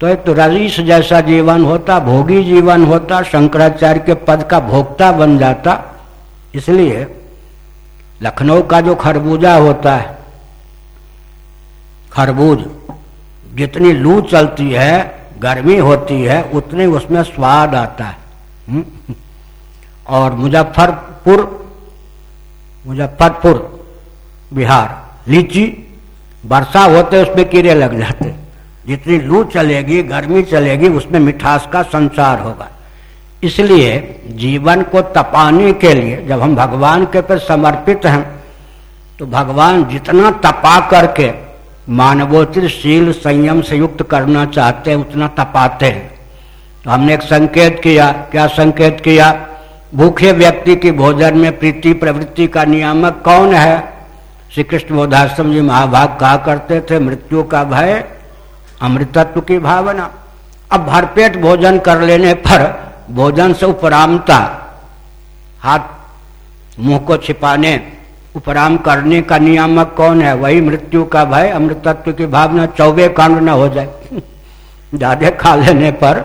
तो एक तो रईस जैसा जीवन होता, भोगी जीवन होता, शंकराचार्य के पद का भोक्ता बन जाता। इसलिए लखनऊ का जो खरबूजा होता है, खरबूज जितनी लू चलती है, गर्मी होती है, उतने उसमें स्वाद आता है। हम्म? और मुजफ्फरपुर मुजफ्फरपुर, बिहार, लीची वर्षा होते उसमें कीड़े लग जाते। जितनी लू चलेगी, गर्मी चलेगी, उसमें मिठास का संसार होगा। इसलिए जीवन को तपाने के लिए जब हम भगवान के पर समर्पित हैं तो भगवान जितना तपा करके मानवोचित शील संयम से युक्त करना चाहते हैं, उतना तपाते हैं। तो हमने एक संकेत किया। क्या संकेत किया? भूखे व्यक्ति की भोजन में प्रीति प्रवृत्ति का नियामक कौन है? श्री कृष्ण बोधाश्रम जी महाभाग कहा करते थे, मृत्यु का भय अमृतत्व की भावना। अब भरपेट भोजन कर लेने पर भोजन से उपरामता हाथ मुँह को छिपाने उपराम करने का नियामक कौन है? वही मृत्यु का भय अमृतत्व की भावना चौबे कांड न हो जाए। [LAUGHS] ज़्यादा खा लेने पर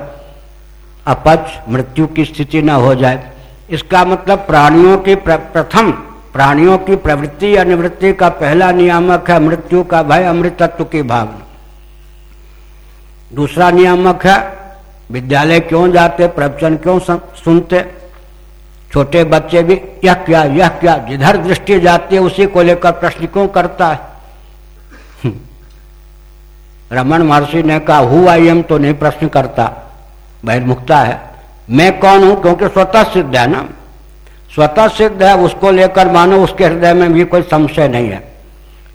अपच मृत्यु की स्थिति न हो जाए। इसका मतलब प्राणियों की प्र, प्रथम प्राणियों की प्रवृत्ति या निवृत्ति का पहला नियामक है मृत्यु का भय अमृतत्व की भावना। दूसरा नियामक है, विद्यालय क्यों जाते, प्रवचन क्यों सुनते? छोटे बच्चे भी, यह क्या यह क्या, जिधर दृष्टि जाती है, उसी को लेकर प्रश्न क्यों करता है? हम्म। रमन महर्षि ने कहा, हु आई एम? तो नहीं प्रश्न करता। बहिर्मुखता है, मैं कौन हूँ? क्योंकि स्वतः सिद्ध है ना। स्वतः सिद्ध है, उसको लेकर मानो उसके हृदय में भी कोई संशय नहीं है।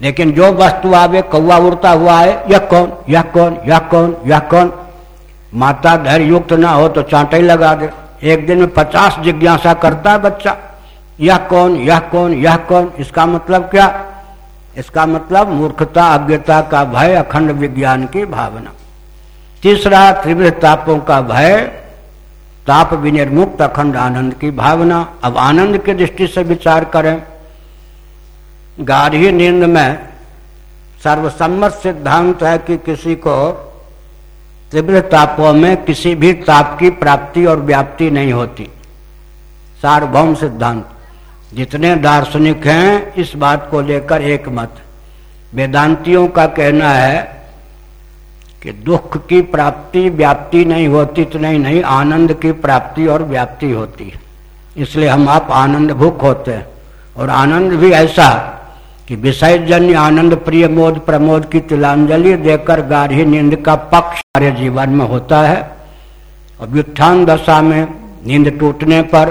लेकिन जो वस्तु आवे कौआ उड़ता हुआ है, यह कौन? यह कौन? यह कौन? यह कौन? माता धैर्य युक्त ना हो तो चांटे लगा दे। एक दिन में पचास जिज्ञासा करता है बच्चा, यह कौन? यह कौन? यह कौन? इसका मतलब क्या? इसका मतलब मूर्खता, अज्ञता का भय, अखंड विज्ञान की भावना। तीसरा त्रिवृह तापों का भय, ताप विनिर्मुक्त, अखंड आनंद की भावना। अब आनंद की दृष्टि से विचार करें। गाढ़ी नींद में सर्वसम्मत सिद्धांत है कि किसी को तीव्र तापों में किसी भी ताप की प्राप्ति और व्याप्ति नहीं होती। सार्वभौम सिद्धांत। जितने दार्शनिक हैं, इस बात को लेकर एक मत वेदांतियों का कहना है कि दुख की प्राप्ति, व्याप्ति नहीं होती तो नहीं नहीं, आनंद की प्राप्ति और व्याप्ति होती है। इसलिए हम आप आनंद भूख होते हैं। और आनंद भी ऐसा कि विषय जन्य आनंद प्रिय मोद प्रमोद की तिलांजलि देकर गाढ़ी नींद का पक्ष हमारे जीवन में होता है। और व्युत्थान दशा में नींद टूटने पर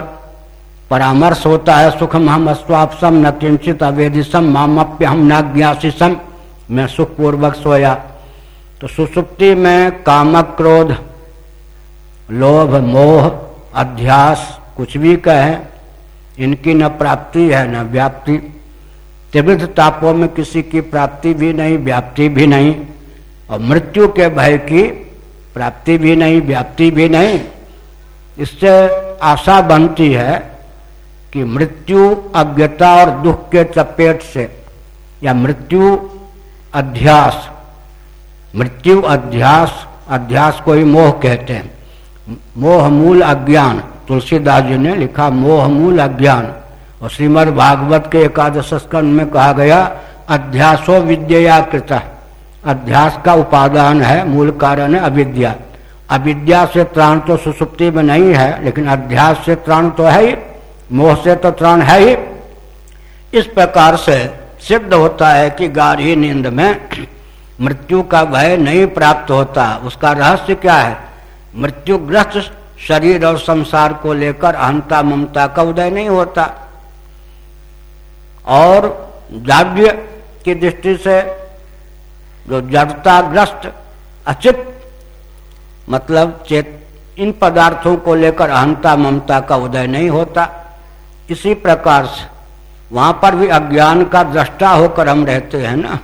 परामर्श होता है, सुखम हम अस्वापसम, न किंचित अवेदिसम मामप्य हम नाज्ञासीसम मैं सुखपूर्वक सोया। तो सुसुप्ति में कामक क्रोध, लोभ, मोह, अध्यास कुछ भी कहें, इनकी न प्राप्ति है, न व्याप्ति। त्रिविध तापों में किसी की प्राप्ति भी नहीं, व्याप्ति भी नहीं, और मृत्यु के भय की प्राप्ति भी नहीं, व्याप्ति भी नहीं। इससे आशा बनती है कि मृत्यु अज्ञता और दुख के चपेट से, या मृत्यु अध्यास मृत्यु अध्यास अध्यास को ही मोह कहते हैं। मोह मूल अज्ञान, तुलसीदास जी ने लिखा, मोह मूल अज्ञान। और श्रीमद भागवत के एकादश स्कंद में कहा गया, अध्यासो विद्या कृत। अध्यास का उपादान है, मूल कारण है अविद्या। अविद्या से त्राण तो सुसुप्ति में नहीं है, लेकिन अध्यास से त्राण तो है ही, मोह से तो त्राण है ही। इस प्रकार से सिद्ध होता है कि गाढ़ी नींद में मृत्यु का भय नहीं प्राप्त होता। उसका रहस्य क्या है? मृत्युग्रस्त शरीर और संसार को लेकर अहंता ममता का उदय नहीं होता। और जाड्य की दृष्टि से जो जड़ताग्रस्त, अचित मतलब चेत, इन पदार्थों को लेकर अहंता ममता का उदय नहीं होता। इसी प्रकार से वहाँ पर भी अज्ञान का दृष्टा होकर हम रहते हैं ना।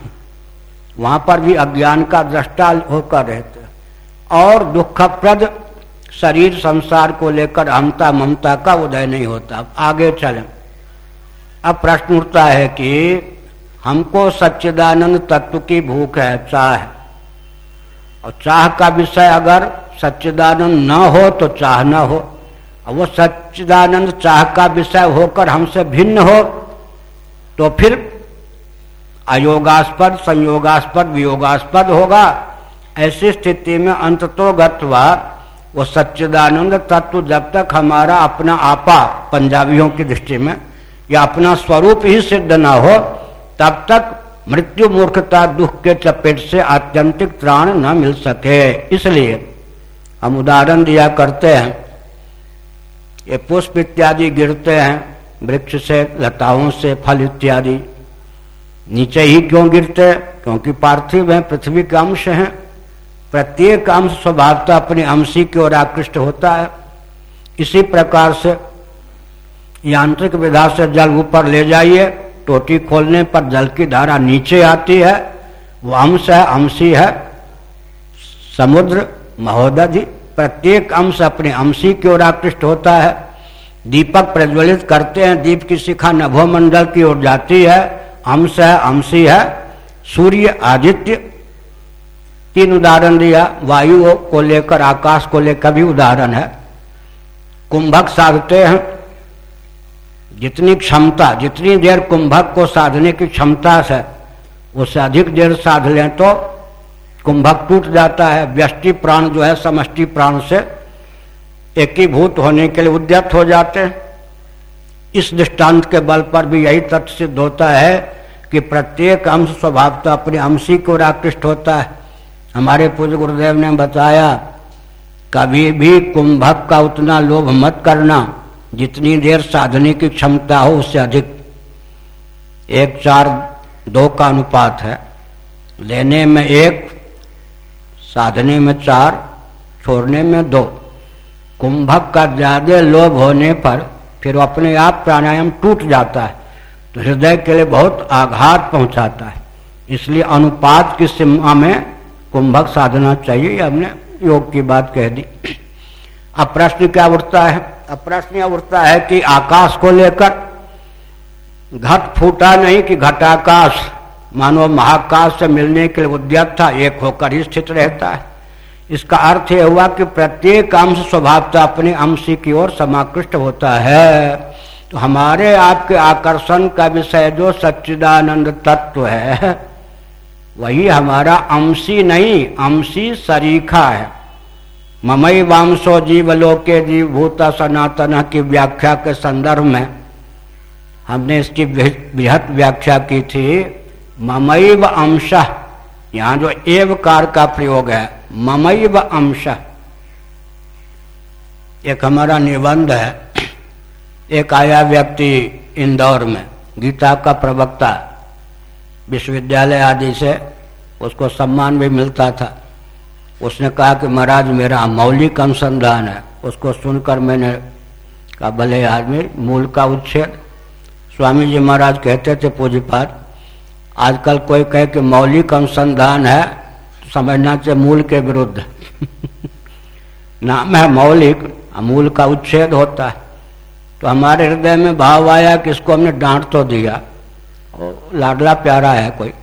वहाँ पर भी अज्ञान का दृष्टा होकर रहते हैं। और दुखप्रद शरीर संसार को लेकर अहंता ममता का उदय नहीं होता। आगे चलें। अब प्रश्न उठता है कि हमको सच्चिदानंद तत्व की भूख है, चाह है। और चाह का विषय अगर सच्चिदानंद न हो तो चाह न हो। और वो सच्चिदानंद चाह का विषय होकर हमसे भिन्न हो तो फिर अयोगास्पद, संयोगास्पद, वियोगास्पद होगा। ऐसी स्थिति में अंत तो गत्वा वो सच्चिदानंद तत्व जब तक हमारा अपना आपा पंजाबियों की दृष्टि में या अपना स्वरूप ही सिद्ध न हो, तब तक मृत्यु मूर्खता, दुख के चपेट से आत्यंतिक त्राण न मिल सके। इसलिए हम उदाहरण दिया करते हैं। ये पुष्प इत्यादि गिरते हैं, वृक्ष से, लताओं से, फल इत्यादि। नीचे ही क्यों गिरते? क्योंकि पार्थिव है, पृथ्वी के अंश है। प्रत्येक अंश स्वभावता अपने अंशी की ओर आकृष्ट होता है। इसी प्रकार से यांत्रिक विधा से जल ऊपर ले जाइए, टोटी खोलने पर जल की धारा नीचे आती है, वो अंश है, अंशी है। समुद्र महोदधि प्रत्येक अंश अपने अंशी की ओर आकृष्ट होता है। दीपक प्रज्वलित करते हैं, दीप की शिखा नभोमंडल की ओर जाती है। अंश है, अंशी है। सूर्य आदित्य, तीन उदाहरण दिया। वायु को लेकर, आकाश को लेकर भी उदाहरण है। कुंभक साधते हैं जितनी क्षमता, जितनी देर कुंभक को साधने की क्षमता से, उससे अधिक देर साध लें तो कुंभक टूट जाता है। व्यष्टि प्राण जो है, समष्टि प्राण से एकीभूत होने के लिए उद्यत हो जाते हैं। इस दृष्टांत के बल पर भी यही तथ्य सिद्ध होता है कि प्रत्येक अंश स्वभाव तो अपने अंशी को आकृष्ट होता है। हमारे पूज्य गुरुदेव ने बताया, कभी भी कुंभक का उतना लोभ मत करना। जितनी देर साधने की क्षमता हो उससे अधिक। एक चार दो का अनुपात है। लेने में एक, साधने में चार, छोड़ने में दो। कुंभक का ज़्यादा लोभ होने पर फिर अपने आप प्राणायाम टूट जाता है तो हृदय के लिए बहुत आघात पहुंचाता है। इसलिए अनुपात की सीमा में कुंभक साधना चाहिए हमने योग की बात कह दी। अब प्रश्न क्या उठता है? अब प्रश्न उठता है कि आकाश को लेकर घट फूटा नहीं कि घटाकाश मानो महाकाश से मिलने के लिए उद्यत था, एक होकर ही स्थित रहता है। इसका अर्थ यह हुआ कि प्रत्येक अंश स्वभावता अपने अंश की ओर समाकृष्ट होता है। तो हमारे आपके आकर्षण का विषय जो सच्चिदानंद तत्व है, वही हमारा अंशी नहीं, अंशी सरीखा है। ममई वामसो जीवलोके जीव भूत सनातन की व्याख्या के संदर्भ में हमने इसकी बृहत व्याख्या की थी, ममैव अंश। यहाँ जो एवकार का प्रयोग है, ममैव अंश। एक हमारा निबंध है। एक आया व्यक्ति इंदौर में, गीता का प्रवक्ता, विश्वविद्यालय आदि से, उसको सम्मान भी मिलता था। उसने कहा कि महाराज, मेरा मौलिक अनुसंधान है। उसको सुनकर मैंने कहा, भले आदमी, मूल का उच्छेद स्वामी जी महाराज कहते थे पूज्यपाठ आजकल कोई कहे कि मौलिक अनुसंधान है तो समझना चाहिए मूल के विरुद्ध। [LAUGHS] नाम है मौलिक मूल का उच्छेद होता है। तो हमारे हृदय में भाव आया कि इसको हमने डांट तो दिया लाडला प्यारा है कोई।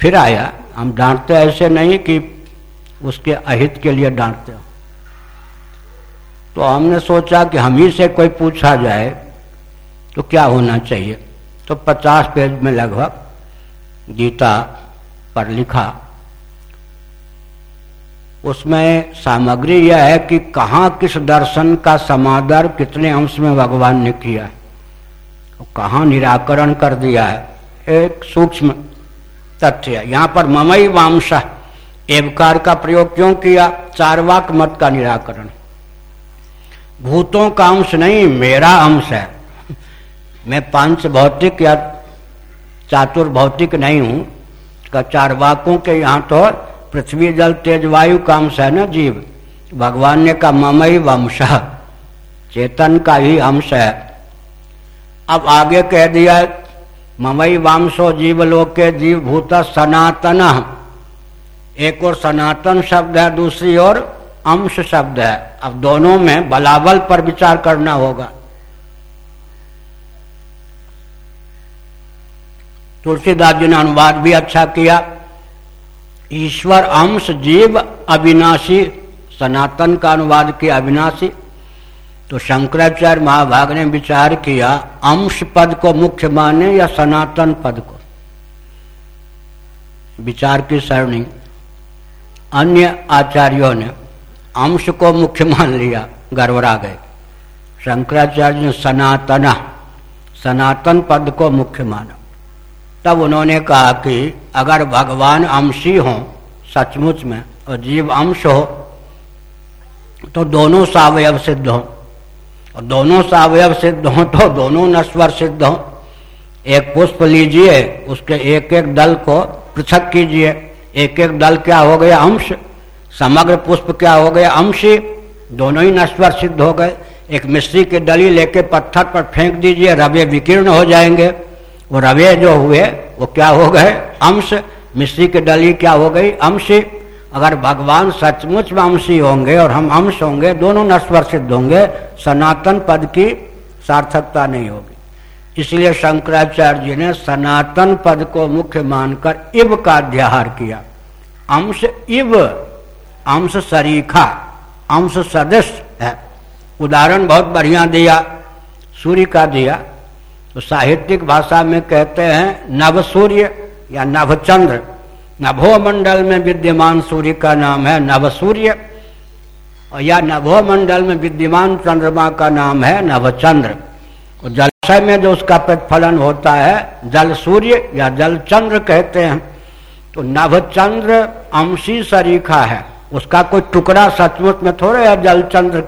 फिर आया, हम डांटते ऐसे नहीं कि उसके अहित के लिए डांटते हो। तो हमने सोचा कि हम ही से कोई पूछा जाए तो क्या होना चाहिए। तो पचास पेज में लगभग गीता पर लिखा। उसमें सामग्री यह है कि कहाँ किस दर्शन का समादर कितने अंश में भगवान ने किया है। तो कहाँ निराकरण कर दिया है। एक सूक्ष्म तथ्य यहाँ पर ममई वांश एवकार का प्रयोग क्यों किया? चारवाक मत का निराकरण। भूतों का अंश नहीं, मेरा अंश है। मैं पाँच भौतिक या चातुर भौतिक नहीं हूँ। का चार वाकों के यहाँ तो पृथ्वी, जल, तेज, वायु का अंश है ना जीव। भगवान ने कहा ममई वंश। चेतन का ही अंश है। अब आगे कह दिया ममई वामसो जीवलोक के जीव भूत सनातन। एक और सनातन शब्द है, दूसरी ओर अंश शब्द है। अब दोनों में बलाबल पर विचार करना होगा। तुलसीदास जी ने अनुवाद भी अच्छा किया। ईश्वर, अंश, जीव, अविनाशी, सनातन का अनुवाद किया, अविनाशी। तो शंकराचार्य महाभाग ने विचार किया, अंश पद को मुख्य माने या सनातन पद को? विचार की सरणी। अन्य आचार्यों ने अंश को मुख्य मान लिया, गड़बड़ा गए। शंकराचार्य ने सनातना, सनातन पद को मुख्य माना। तब उन्होंने कहा कि अगर भगवान अंशी हो, सचमुच में और जीव अंश हो तो दोनों सावयव सिद्ध हो। और दोनों सावयव सिद्ध हो तो दोनों नश्वर सिद्ध हो। एक पुष्प लीजिए, उसके एक एक दल को पृथक कीजिए। एक एक दल क्या हो गया? अंश। समग्र पुष्प क्या हो गया? अंश। दोनों ही नश्वर सिद्ध हो गए। एक मिश्री के डली लेके पत्थर पर फेंक दीजिए, रवे विकीर्ण हो जाएँगे। वो रवे जो हुए, वो क्या हो गए? अंश। मिश्री के डली क्या हो गई? अंशी। अगर भगवान सचमुच अंशी होंगे और हम अंश होंगे, दोनों नश्वर सिद्ध होंगे, सनातन पद की सार्थकता नहीं होगी। इसलिए शंकराचार्य जी ने सनातन पद को मुख्य मानकर इव का अध्याहार किया। अंश इव, अंश सरीखा, अंश सदृश है। उदाहरण बहुत बढ़िया दिया, सूर्य का दिया। तो साहित्यिक भाषा में कहते हैं, नव सूर्य या नवचंद्र नभो मंडल में विद्यमान सूर्य का नाम है नव सूर्य, और या नभो मंडल में विद्यमान चंद्रमा का नाम है नवचंद्र और जलाशय में जो उसका प्रतिफलन होता है, जल सूर्य या जल चंद्र कहते हैं। तो नवचंद्र अंशी सरीखा है। उसका कोई टुकड़ा सचमुच में थोड़े है जलचंद्र?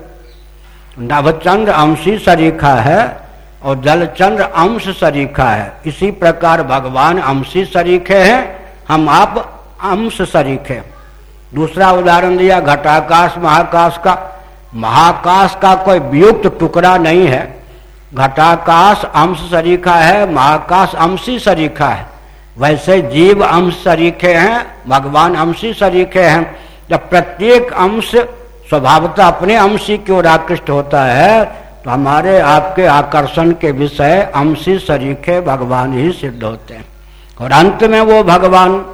नवचंद्र अंशी सरीखा है और जलचंद्र अंश सरीखा है। इसी प्रकार भगवान अंशी सरीखे हैं, हम आप अंश सरीखे। दूसरा उदाहरण दिया, घटाकाश, महाकाश का। महाकाश का कोई वियुक्त टुकड़ा नहीं है। घटाकाश अंश सरीखा है, महाकाश अंशी सरीखा है। वैसे जीव अंश सरीखे हैं, भगवान अंशी सरीखे हैं। जब प्रत्येक अंश स्वभावता अपने अंशी की ओर आकृष्ट होता है तो हमारे आपके आकर्षण के विषय अंशी सरीखे भगवान ही सिद्ध होते हैं। और अंत में वो भगवान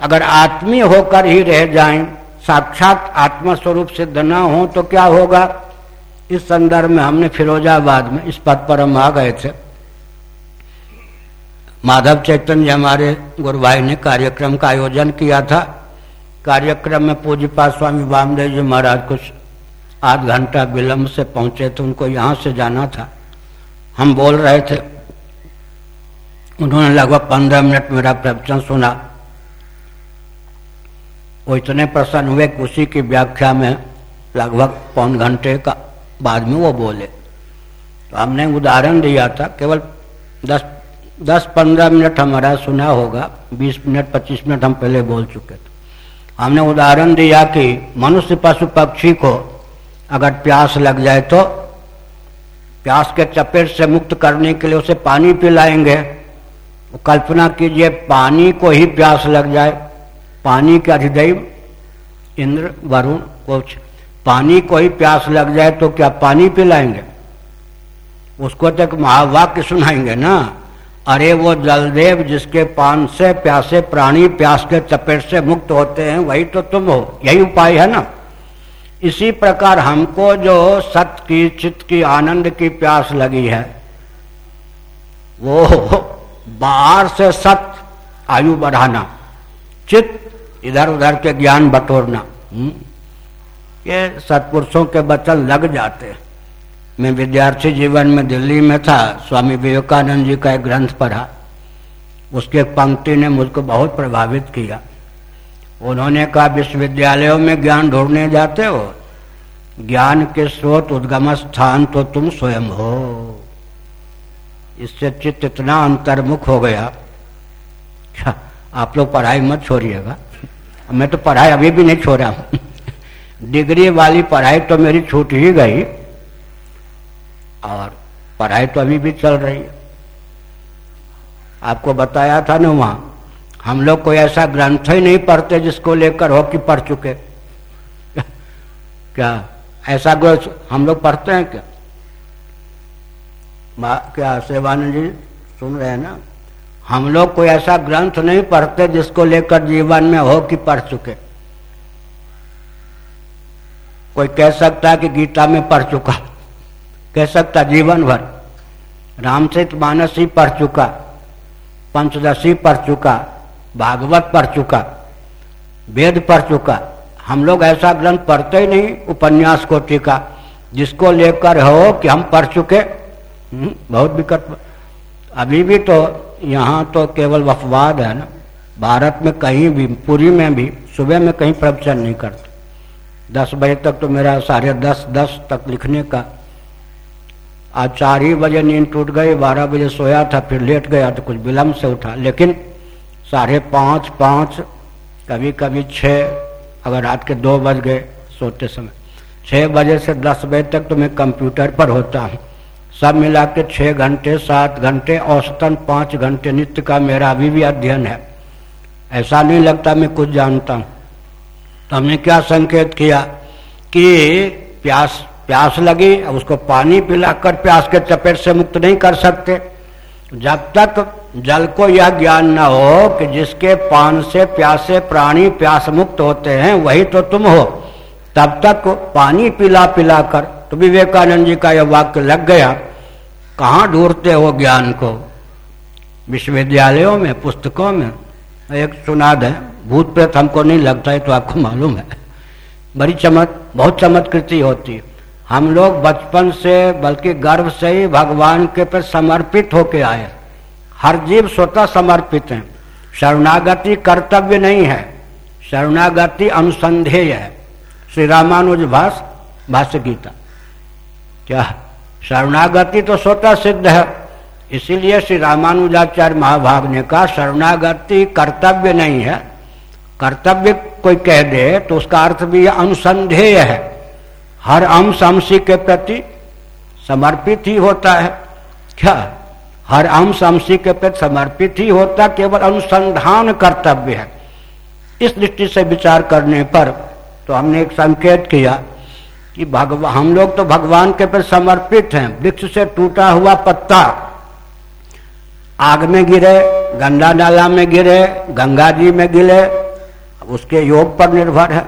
अगर आत्मी होकर ही रह जाएँ, साक्षात आत्मस्वरूप सिद्ध न हो तो क्या होगा? इस संदर्भ में हमने फिरोजाबाद में, इस पद पर हम आ गए थे। माधव चैतन्य हमारे गुरु भाई ने कार्यक्रम का आयोजन किया था। कार्यक्रम में पूज्यपा स्वामी वामदेव जी महाराज कुछ आध घंटा विलम्ब से पहुँचे थे, उनको यहाँ से जाना था। हम बोल रहे थे, उन्होंने लगभग पंद्रह मिनट मेरा प्रवचन सुना। वो इतने प्रसन्न हुए कि उसी की व्याख्या में लगभग पौन घंटे का बाद में वो बोले। तो हमने उदाहरण दिया था, केवल दस दस पंद्रह मिनट हमारा सुना होगा, बीस मिनट, पच्चीस मिनट हम पहले बोल चुके थे। हमने उदाहरण दिया कि मनुष्य पशु पक्षी को अगर प्यास लग जाए तो प्यास के चपेट से मुक्त करने के लिए उसे पानी पिलाएँगे। कल्पना कीजिए, पानी को ही प्यास लग जाए। पानी के अधिदेव इंद्र, वरुण कुछ पानी को ही प्यास लग जाए तो क्या पानी पिलाएँगे? उसको तक तो महावाक्य सुनाएँगे ना। अरे वो जलदेव जिसके पान से, प्यासे प्राणी, प्यास के चपेट से मुक्त होते हैं, वही तो तुम हो यही उपाय है ना इसी प्रकार हमको जो सत की चित्त की, आनंद की प्यास लगी है, वो बाहर से सत, आयु बढ़ाना चित्त इधर उधर के ज्ञान बटोरना हम्म। ये सत्पुरुषों के बचन लग जाते मैं विद्यार्थी जीवन में दिल्ली में था, स्वामी विवेकानंद जी का एक ग्रंथ पढ़ा। उसके पंक्ति ने मुझको बहुत प्रभावित किया। उन्होंने कहा, विश्वविद्यालयों में ज्ञान ढूँढने जाते हो, ज्ञान के स्रोत उद्गम स्थान तो तुम स्वयं हो। इससे चित्त इतना अंतर्मुख हो गया। आप लोग पढ़ाई मत छोड़िएगा। मैं तो पढ़ाई अभी भी नहीं छोड़ा हूँ। [LAUGHS] डिग्री वाली पढ़ाई तो मेरी छूट ही गई। और पढ़ाई तो अभी भी चल रही है। आपको बताया था ना वहाँ, हम लोग कोई ऐसा ग्रंथ ही नहीं पढ़ते जिसको लेकर हो कि पढ़ चुके। क्या ऐसा ग्रंथ हम लोग पढ़ते हैं क्या? क्या सेवानंद जी सुन रहे हैं ना? हम लोग कोई ऐसा ग्रंथ नहीं पढ़ते जिसको लेकर जीवन में हो कि पढ़ चुके। कोई कह सकता है कि गीता में पढ़ चुका। कह सकता जीवन भर। रामचरित मानस ही पढ़ चुका पंचदशी पढ़ चुका भागवत पढ़ चुका वेद पढ़ चुका। हम लोग ऐसा ग्रंथ पढ़ते ही नहीं उपन्यास को टीका जिसको लेकर हो कि हम पढ़ चुके। हम्म, बहुत विकट। अभी भी तो यहाँ तो केवल वफवाद है ना। भारत में कहीं भी पूरी में भी सुबह में कहीं प्रवचन नहीं करते। दस बजे तक तो मेरा साढ़े दस दस तक लिखने का आज चार ही बजे नींद टूट गई, बारह बजे सोया था, फिर लेट गया तो कुछ विलम्ब से उठा। लेकिन साढ़े पाँच पाँच कभी कभी छः अगर रात के दो बज गए सोते समय। छः बजे से दस बजे तक तो मैं कंप्यूटर पर होता हूँ। सब मिला के छः घंटे, सात घंटे, औसतन पाँच घंटे नित्य का मेरा अभी भी अध्ययन है। ऐसा नहीं लगता मैं कुछ जानता हूँ। तो हमने क्या संकेत किया कि प्यास प्यास लगी उसको पानी पिलाकर प्यास के चपेट से मुक्त नहीं कर सकते। जब तक जल को यह ज्ञान न हो कि जिसके पान से प्यासे प्राणी प्यास मुक्त होते हैं, वही तो तुम हो। तब तक पानी पिला पिला कर तो विवेकानंद जी का यह वाक्य लग गया, कहाँ ढूंढते हो ज्ञान को? विश्वविद्यालयों में, पुस्तकों में। एक सुनाद है भूत प्रेत हमको नहीं लगता है तो आपको मालूम है। बड़ी चमक बहुत चमत्कृति होती है। हम लोग बचपन से, बल्कि गर्भ से ही भगवान के पर समर्पित होके आए। हर जीव स्वतः समर्पित है। शरणागति कर्तव्य नहीं है। शरणागति अनुसंधेय है। श्री रामानुज भाष भाष्य गीता। क्या? शरणागति तो स्वतः सिद्ध है। इसीलिए श्री रामानुजाचार्य महाभाग ने कहा, शरणागति कर्तव्य नहीं है। कर्तव्य कोई कह दे तो उसका अर्थ भी अनुसंधेय है। हर अंश अंशी के प्रति समर्पित ही होता है। क्या? हर अंश अंशी के प्रति समर्पित ही होता केवल अनुसंधान कर्तव्य है। इस दृष्टि से विचार करने पर तो हमने एक संकेत किया कि भगवान हम लोग तो भगवान के प्रति समर्पित हैं। वृक्ष से टूटा हुआ पत्ता, आग में गिरे गंगा नाला में गिरे, गंगा जी में गिरे, उसके योग पर निर्भर है।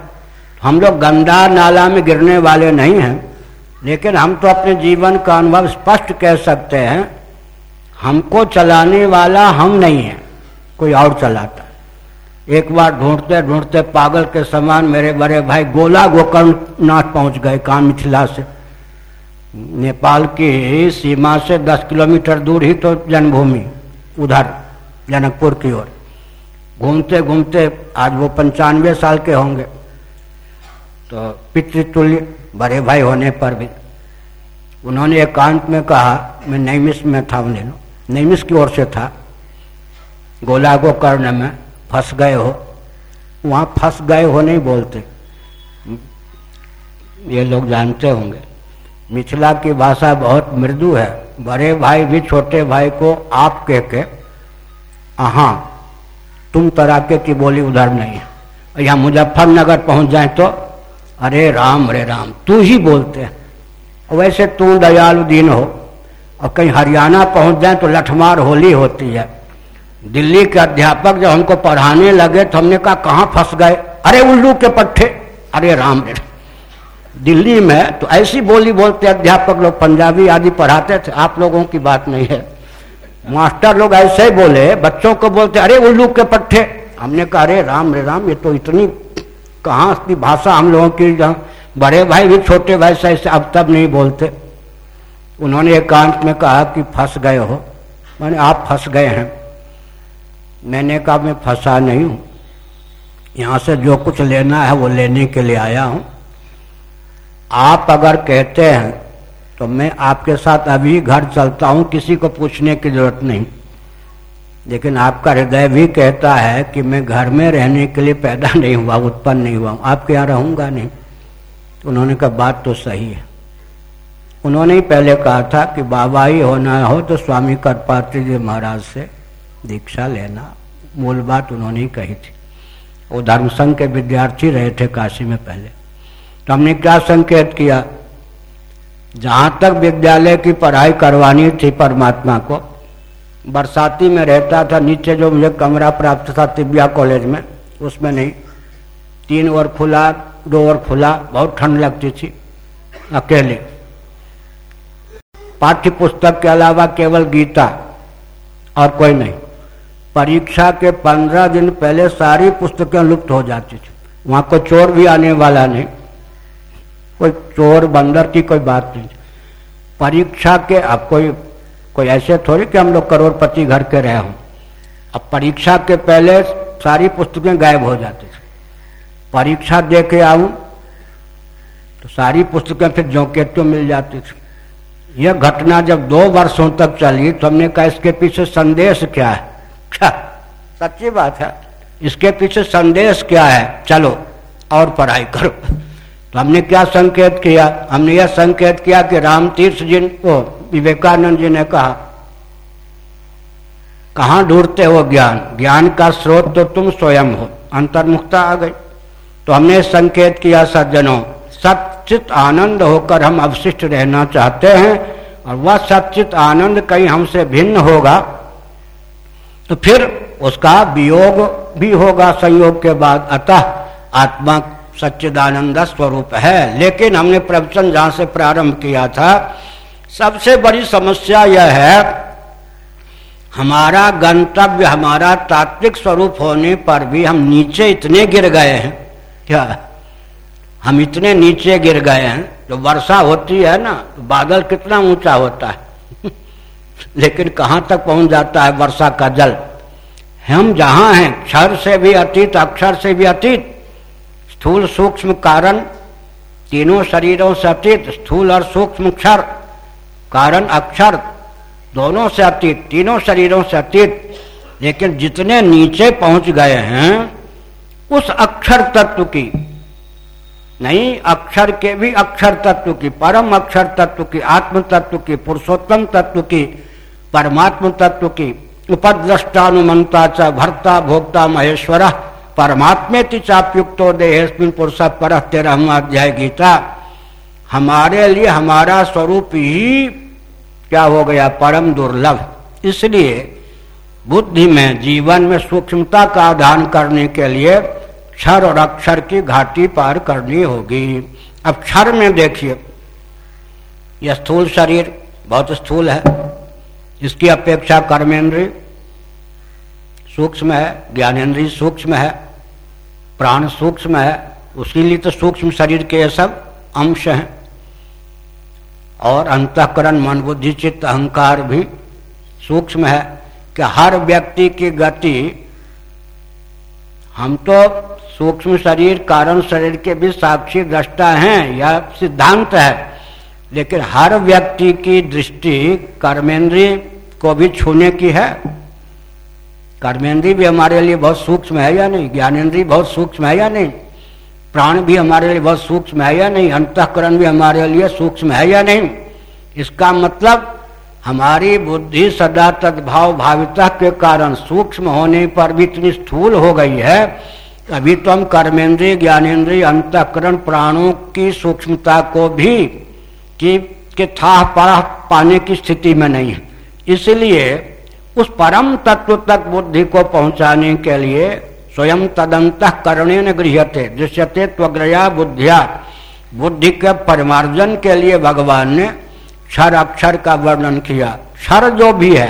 हम लोग गंदा नाला में गिरने वाले नहीं हैं, लेकिन हम तो अपने जीवन का अनुभव स्पष्ट कह सकते हैं, हमको चलाने वाला हम नहीं है, कोई और चलाता एक बार ढूंढते ढूंढते पागल के समान मेरे बड़े भाई गोला गोकर्ण नाथ पहुँच गए कहा मिथिला से। नेपाल की सीमा से 10 किलोमीटर दूर ही तो जन्मभूमि, उधर जनकपुर की ओर। घूमते घूमते, आज वो पंचानवे साल के होंगे। तो पितृतुल्य बड़े भाई होने पर भी उन्होंने एकांत में कहा, मैं नैमिष में था उन्हें नैमिष की ओर से था। गोला को कर्ण में फंस गए हो। वहाँ फंस गए हो नहीं बोलते। ये लोग जानते होंगे। मिथिला की भाषा बहुत मृदु है। बड़े भाई भी छोटे भाई को आप कह के हाँ तुम तराके की बोली उधर नहीं है। यहाँ मुजफ्फरनगर पहुँच जाए तो अरे राम अरे राम, तू ही बोलते हैं। वैसे तू दयालु दीन हो और कहीं हरियाणा पहुँच जाए तो लठमार होली होती है। दिल्ली के अध्यापक जब हमको पढ़ाने लगे तो हमने कहा, कहाँ फंस गए? अरे उल्लू के पट्टे अरे राम, रे, दिल्ली में तो ऐसी बोली बोलते अध्यापक लोग पंजाबी आदि पढ़ाते थे, आप लोगों की बात नहीं है। मास्टर लोग ऐसे ही बोले, बच्चों को बोलते, अरे उल्लू के पट्टे हमने कहा, अरे राम, रे, राम, ये तो इतनी कहाँ की भाषा हम लोगों की बड़े भाई भी छोटे भाई से ऐसे अब तब नहीं बोलते। उन्होंने एकांत में कहा कि फंस गए हो। मैंने आप फंस गए हैं। मैंने कहा, मैं फंसा नहीं हूँ। यहाँ से जो कुछ लेना है वो लेने के लिए आया हूँ। आप अगर कहते हैं तो मैं आपके साथ अभी घर चलता हूँ, किसी को पूछने की ज़रूरत नहीं। लेकिन आपका हृदय भी कहता है कि मैं घर में रहने के लिए पैदा नहीं हुआ, उत्पन्न नहीं हुआ आपके यहाँ रहूँगा नहीं। उन्होंने कहा, बात तो सही है। उन्होंने ही पहले कहा था कि, बाबा ही होना हो तो स्वामी करपात्री जी महाराज से दीक्षा लेना। मूल बात उन्होंने ही कही थी। वो धर्म संघ के विद्यार्थी रहे थे काशी में पहले। तो हमने क्या संकेत किया? जहाँ तक विद्यालय की पढ़ाई करवानी थी परमात्मा को बरसाती में रहता था, नीचे जो मुझे कमरा प्राप्त था तिबिया कॉलेज में, उसमें नहीं। तीन ओवर खुला, दो ओवर खुला, बहुत ठंड लगती थी, अकेले। पाठ्य पुस्तक के अलावा केवल गीता और कोई नहीं। परीक्षा के पंद्रह दिन पहले सारी पुस्तकें लुप्त हो जाती थी। वहाँ कोई चोर भी आने वाला नहीं। कोई चोर बंदर की कोई बात नहीं। परीक्षा के, अब कोई कोई ऐसे थोड़ी कि हम लोग करोड़पति घर के रहे हों। अब परीक्षा के पहले सारी पुस्तकें गायब हो जाती थी। परीक्षा दे के आऊँ तो सारी पुस्तकें फिर जो तो मिल जाती थी। यह घटना जब दो वर्षों तक चली तो हमने कहा, इसके पीछे संदेश क्या है? क्या सच्ची बात है। इसके पीछे संदेश क्या है? चलो, और पढ़ाई करो। तो हमने क्या संकेत किया? हमने यह संकेत किया कि राम तीर्थ जी को विवेकानंद जी ने कहा, कहाँ ढूंढते हो ज्ञान? ज्ञान का स्रोत तो तुम स्वयं हो। अंतर्मुखता आ गई। तो हमने संकेत किया, सज्जनों सचित आनंद होकर हम अवशिष्ट रहना चाहते हैं और वह सचित आनंद कहीं हमसे भिन्न होगा। तो फिर उसका वियोग भी होगा संयोग के बाद। अतः आत्मा सच्चिदानंद स्वरूप है। लेकिन हमने प्रवचन जहाँ से प्रारंभ किया था सबसे बड़ी समस्या यह है, हमारा गंतव्य, हमारा तात्विक स्वरूप होने पर भी हम नीचे इतने गिर गए हैं। क्या? हम इतने नीचे गिर गए हैं। जो वर्षा होती है ना तो बादल कितना ऊँचा होता है। [LAUGHS] लेकिन कहाँ तक पहुँच जाता है वर्षा का जल? हम जहाँ हैं, क्षर से भी अतीत, अक्षर से भी अतीत। स्थूल सूक्ष्म कारण, तीनों शरीरों से अतीत, स्थूल और सूक्ष्म क्षर। कारण अक्षर दोनों से अतीत, तीनों शरीरों से अतीत, लेकिन जितने नीचे पहुँच गए हैं, उस अक्षर तत्व की, नहीं, अक्षर के भी अक्षर तत्व की, परम अक्षर तत्व की, आत्म तत्व की, पुरुषोत्तम तत्व की, परमात्म तत्व की, उपद्रष्टानुमंता च भर्ता भोक्ता महेश्वर परमात्मे चाप्युक्तो देहस्मिन पुरुष पर तेरहवा अध्याय गीता। हमारे लिए हमारा स्वरूप ही क्या हो गया? परम दुर्लभ। इसलिए बुद्धि में, जीवन में सूक्ष्मता का आधान करने के लिए क्षर और अक्षर की घाटी पार करनी होगी। अब क्षर में देखिए, यह स्थूल शरीर बहुत स्थूल है। इसकी अपेक्षा कर्मेंद्रीय सूक्ष्म है ज्ञानेन्द्रीय सूक्ष्म है, प्राण सूक्ष्म है उसके लिए तो सूक्ष्म शरीर के ये सब अंश हैं। और अंतकरण, मन बुद्धि, चित्त, अहंकार भी सूक्ष्म है कि हर व्यक्ति की गति, हम तो सूक्ष्म शरीर, कारण शरीर के भी साक्षी दृष्टा हैं, यह सिद्धांत है। लेकिन हर व्यक्ति की दृष्टि कर्मेंद्रीय को भी छूने की है। कर्मेंद्रीय भी हमारे लिए बहुत सूक्ष्म है या नहीं? ज्ञानेन्द्रीय बहुत सूक्ष्म है या नहीं? प्राण भी हमारे लिए बहुत सूक्ष्म है या नहीं? अंतकरण भी हमारे लिए सूक्ष्म है या नहीं? इसका मतलब हमारी बुद्धि सदा तद्भाव भाविता के कारण सूक्ष्म होने पर भी इतनी स्थूल हो गई है। अभी तो हम कर्मेंद्रीय ज्ञानेन्द्रीय अंतकरण प्राणों की सूक्ष्मता को भी कि, के था पाने की स्थिति में नहीं है। इसलिए उस परम तत्व तक बुद्धि को पहुँचाने के लिए स्वयं तदंत करणे न गृहते दृश्यते त्वग्रया बुद्धिया। बुद्धि के परिमार्जन के लिए भगवान ने क्षर अक्षर का वर्णन किया। क्षर जो भी है,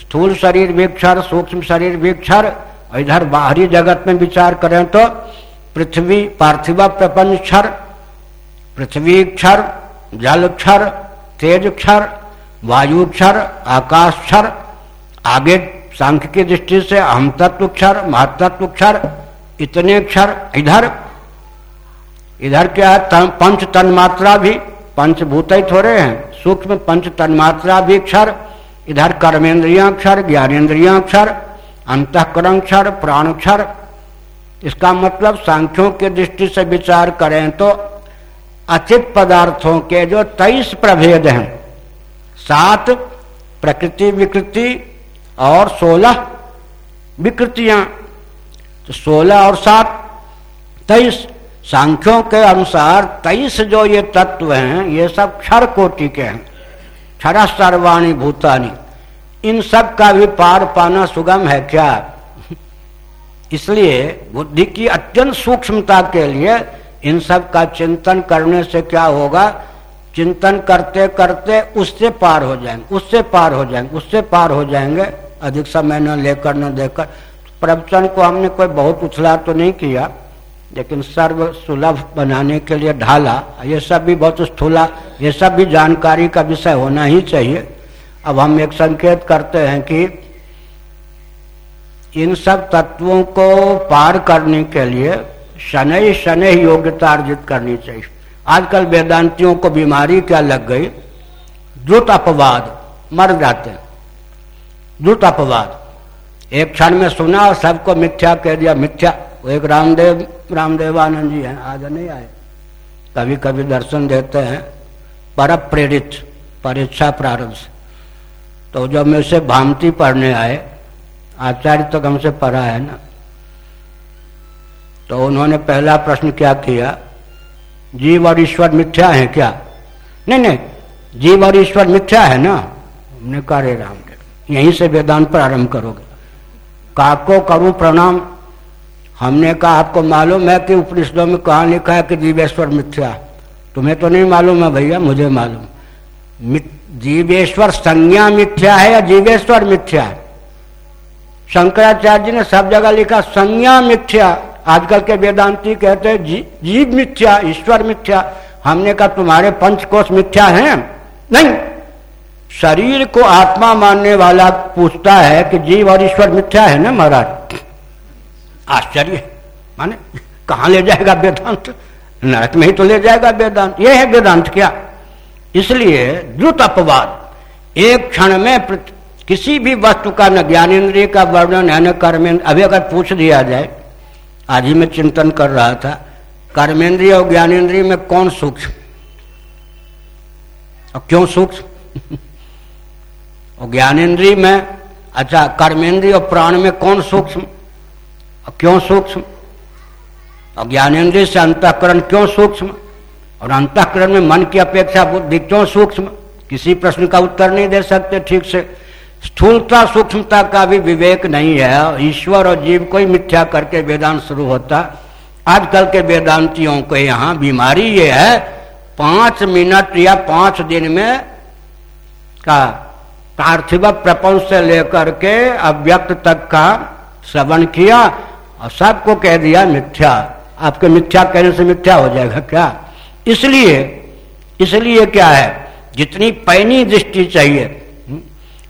स्थूल शरीर भी क्षर, सूक्ष्म शरीर भी क्षर, इधर बाहरी जगत में विचार करें तो पृथ्वी, पार्थिव प्रपंच क्षर, पृथ्वी क्षर, जल क्षर, तेज क्षर, वायु क्षर, आकाश क्षर, आगे सांख्य की दृष्टि से हम तत्व क्षर महतत्व क्षर इतने क्षर इधर। इधर क्या है? पंच तन, तन्मात्रा भी पंचभूत ही थोड़े हैं। सूक्ष्म पंच तन्मात्रा भी क्षर इधर कर्मेंद्रिया क्षर ज्ञानेन्द्रिया क्षर अंतकरण क्षर प्राण क्षर। इसका मतलब सांख्यों की दृष्टि से विचार करें तो अचित पदार्थों के जो तेईस प्रभेद हैं सात प्रकृति विकृति और सोलह विकृतियाँ। तो सोलह और सात, तेईस। सांख्यों के अनुसार तेईस जो ये तत्व हैं, ये सब क्षर कोटि के हैं। क्षर सर्वाणी भूतानी। इन सब का भी पार पाना सुगम है क्या? इसलिए बुद्धि की अत्यंत सूक्ष्मता के लिए इन सब का चिंतन करने से क्या होगा? चिंतन करते करते उससे पार हो जाएँगे, उससे पार हो जाएँगे, उससे पार हो जाएँगे। अधिक समय न लेकर, न देकर। प्रवचन को हमने कोई बहुत उछला तो नहीं किया, लेकिन सर्व सुलभ बनाने के लिए ढाला। ये सब भी बहुत स्थूला, ये सब भी जानकारी का विषय होना ही चाहिए। अब हम एक संकेत करते हैं कि इन सब तत्वों को पार करने के लिए शनि शनि योग्यता अर्जित करनी चाहिए। आजकल वेदांतियों को बीमारी क्या लग गई? द्रुत अपवाद, मर जाते हैं। द्रुत अपवाद। एक क्षण में सुना और सबको मिथ्या कह दिया, मिथ्या। वो एक रामदेव, रामदेवानंद जी हैं, आज नहीं आए। कभी कभी दर्शन देते हैं पर प्रेरित परीक्षा प्रारंभ से। तो जब मैं से भामती पढ़ने आए, आचार्य तक हमसे पढ़ा है ना। तो उन्होंने पहला प्रश्न क्या किया? जीव और ईश्वर मिथ्या है क्या? नहीं नहीं जीव और ईश्वर मिथ्या है ना? हमने कहा रे राम यहीं से वेदांत प्रारंभ करोगे। काको करूँ प्रणाम। हमने कहा, आपको मालूम है कि उपनिषदों में कहा लिखा है कि जीवेश्वर मिथ्या तुम्हें तो नहीं मालूम है भैया, मुझे मालूम। जीवेश्वर संज्ञा मिथ्या है या जीवेश्वर मिथ्या है? शंकराचार्य जी ने सब जगह लिखा, संज्ञा मिथ्या। आजकल के वेदांती कहते हैं जी, जीव मिथ्या ईश्वर मिथ्या हमने कहा तुम्हारे पंचकोश मिथ्या हैं? नहीं। शरीर को आत्मा मानने वाला पूछता है कि जीव और ईश्वर मिथ्या है ना महाराज? आश्चर्य। माने कहा ले जाएगा वेदांत? नरक में ही तो ले जाएगा वेदांत। यह है वेदांत क्या? इसलिए द्रुत अपवाद। एक क्षण में किसी भी वस्तु का न ज्ञानेन्द्रिय का वर्णन है न कर्मेंद्र अभी अगर पूछ दिया जाए आज ही मैं चिंतन कर रहा था, कर्मेंद्रिय और ज्ञानेन्द्रिय में कौन सूक्ष्म? और क्यों सूक्ष्म? और ज्ञानेन्द्रिय में अच्छा कर्मेंद्रिय और प्राण में कौन सूक्ष्म? और क्यों सूक्ष्म? और ज्ञानेन्द्रिय से अंतकरण क्यों सूक्ष्म? और अंतकरण में मन की अपेक्षा बुद्धि क्यों सूक्ष्म? किसी प्रश्न का उत्तर नहीं दे सकते, ठीक से। स्थूलता, सूक्ष्मता का भी विवेक नहीं है। ईश्वर और जीव को ही मिथ्या करके वेदांत शुरू होता। आजकल के वेदांतियों को यहाँ बीमारी ये है। पाँच मिनट या पाँच दिन में का पार्थिव प्रपंच से लेकर के अव्यक्त तक का श्रवण किया और सबको कह दिया मिथ्या। आपके मिथ्या कहने से मिथ्या हो जाएगा क्या? इसलिए इसलिए क्या है? जितनी पैनी दृष्टि चाहिए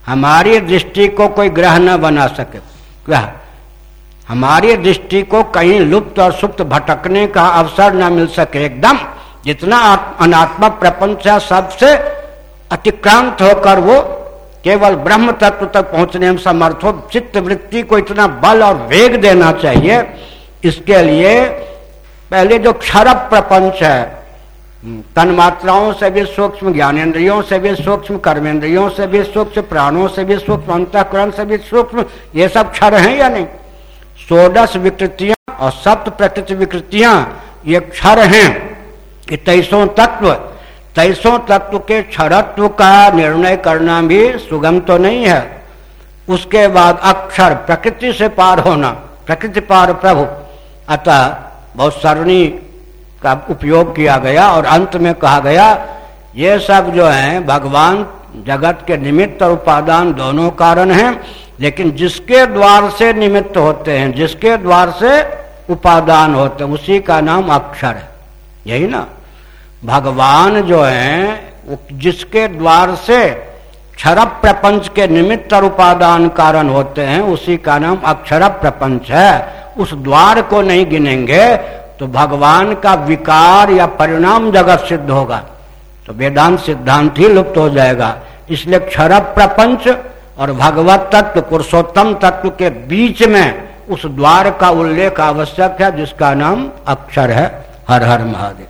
हमारी दृष्टि को कोई ग्रह न बना सके। क्या हमारी दृष्टि को कहीं लुप्त और सुप्त भटकने का अवसर न मिल सके। एकदम जितना अनात्मक प्रपंच है, सबसे अतिक्रांत होकर वो केवल ब्रह्म तत्व तक पहुँचने में समर्थ हो। चित्त वृत्ति को इतना बल और वेग देना चाहिए। इसके लिए पहले जो क्षर प्रपंच है तन मात्राओं से भी सूक्ष्म ज्ञानेन्द्रियों से भी सूक्ष्म कर्मेंद्रियों से भी सूक्ष्म प्राणों से भी सूक्ष्म अंतकरण से भी सूक्ष्म, ये सब क्षर हैं या नहीं? सोडस विकृतियाँ और सप्त प्रकृति विकृतियाँ, ये क्षर हैं। कि तेईसों तत्व तेईसों तत्व के क्षरत्व का निर्णय करना भी सुगम तो नहीं है। उसके बाद अक्षर, प्रकृति से पार होना, प्रकृति पार प्रभु। अतः बहुत सरणी का उपयोग किया गया और अंत में कहा गया, ये सब जो है, भगवान जगत के निमित्त और उपादान दोनों कारण हैं, लेकिन जिसके द्वार से निमित्त होते हैं, जिसके द्वार से उपादान होते हैं, उसी का नाम अक्षर है। यही ना? भगवान जो है जिसके द्वार से क्षर प्रपंच के निमित्त और उपादान कारण होते हैं, उसी का नाम अक्षर प्रपंच है। उस द्वार को नहीं गिनेंगे तो भगवान का विकार या परिणाम जगत सिद्ध होगा। तो वेदांत सिद्धांत ही लुप्त हो जाएगा। इसलिए क्षर प्रपंच और भगवत तत्व, पुरुषोत्तम तत्व के बीच में उस द्वार का उल्लेख आवश्यक है, जिसका नाम अक्षर है हर हर महादेव।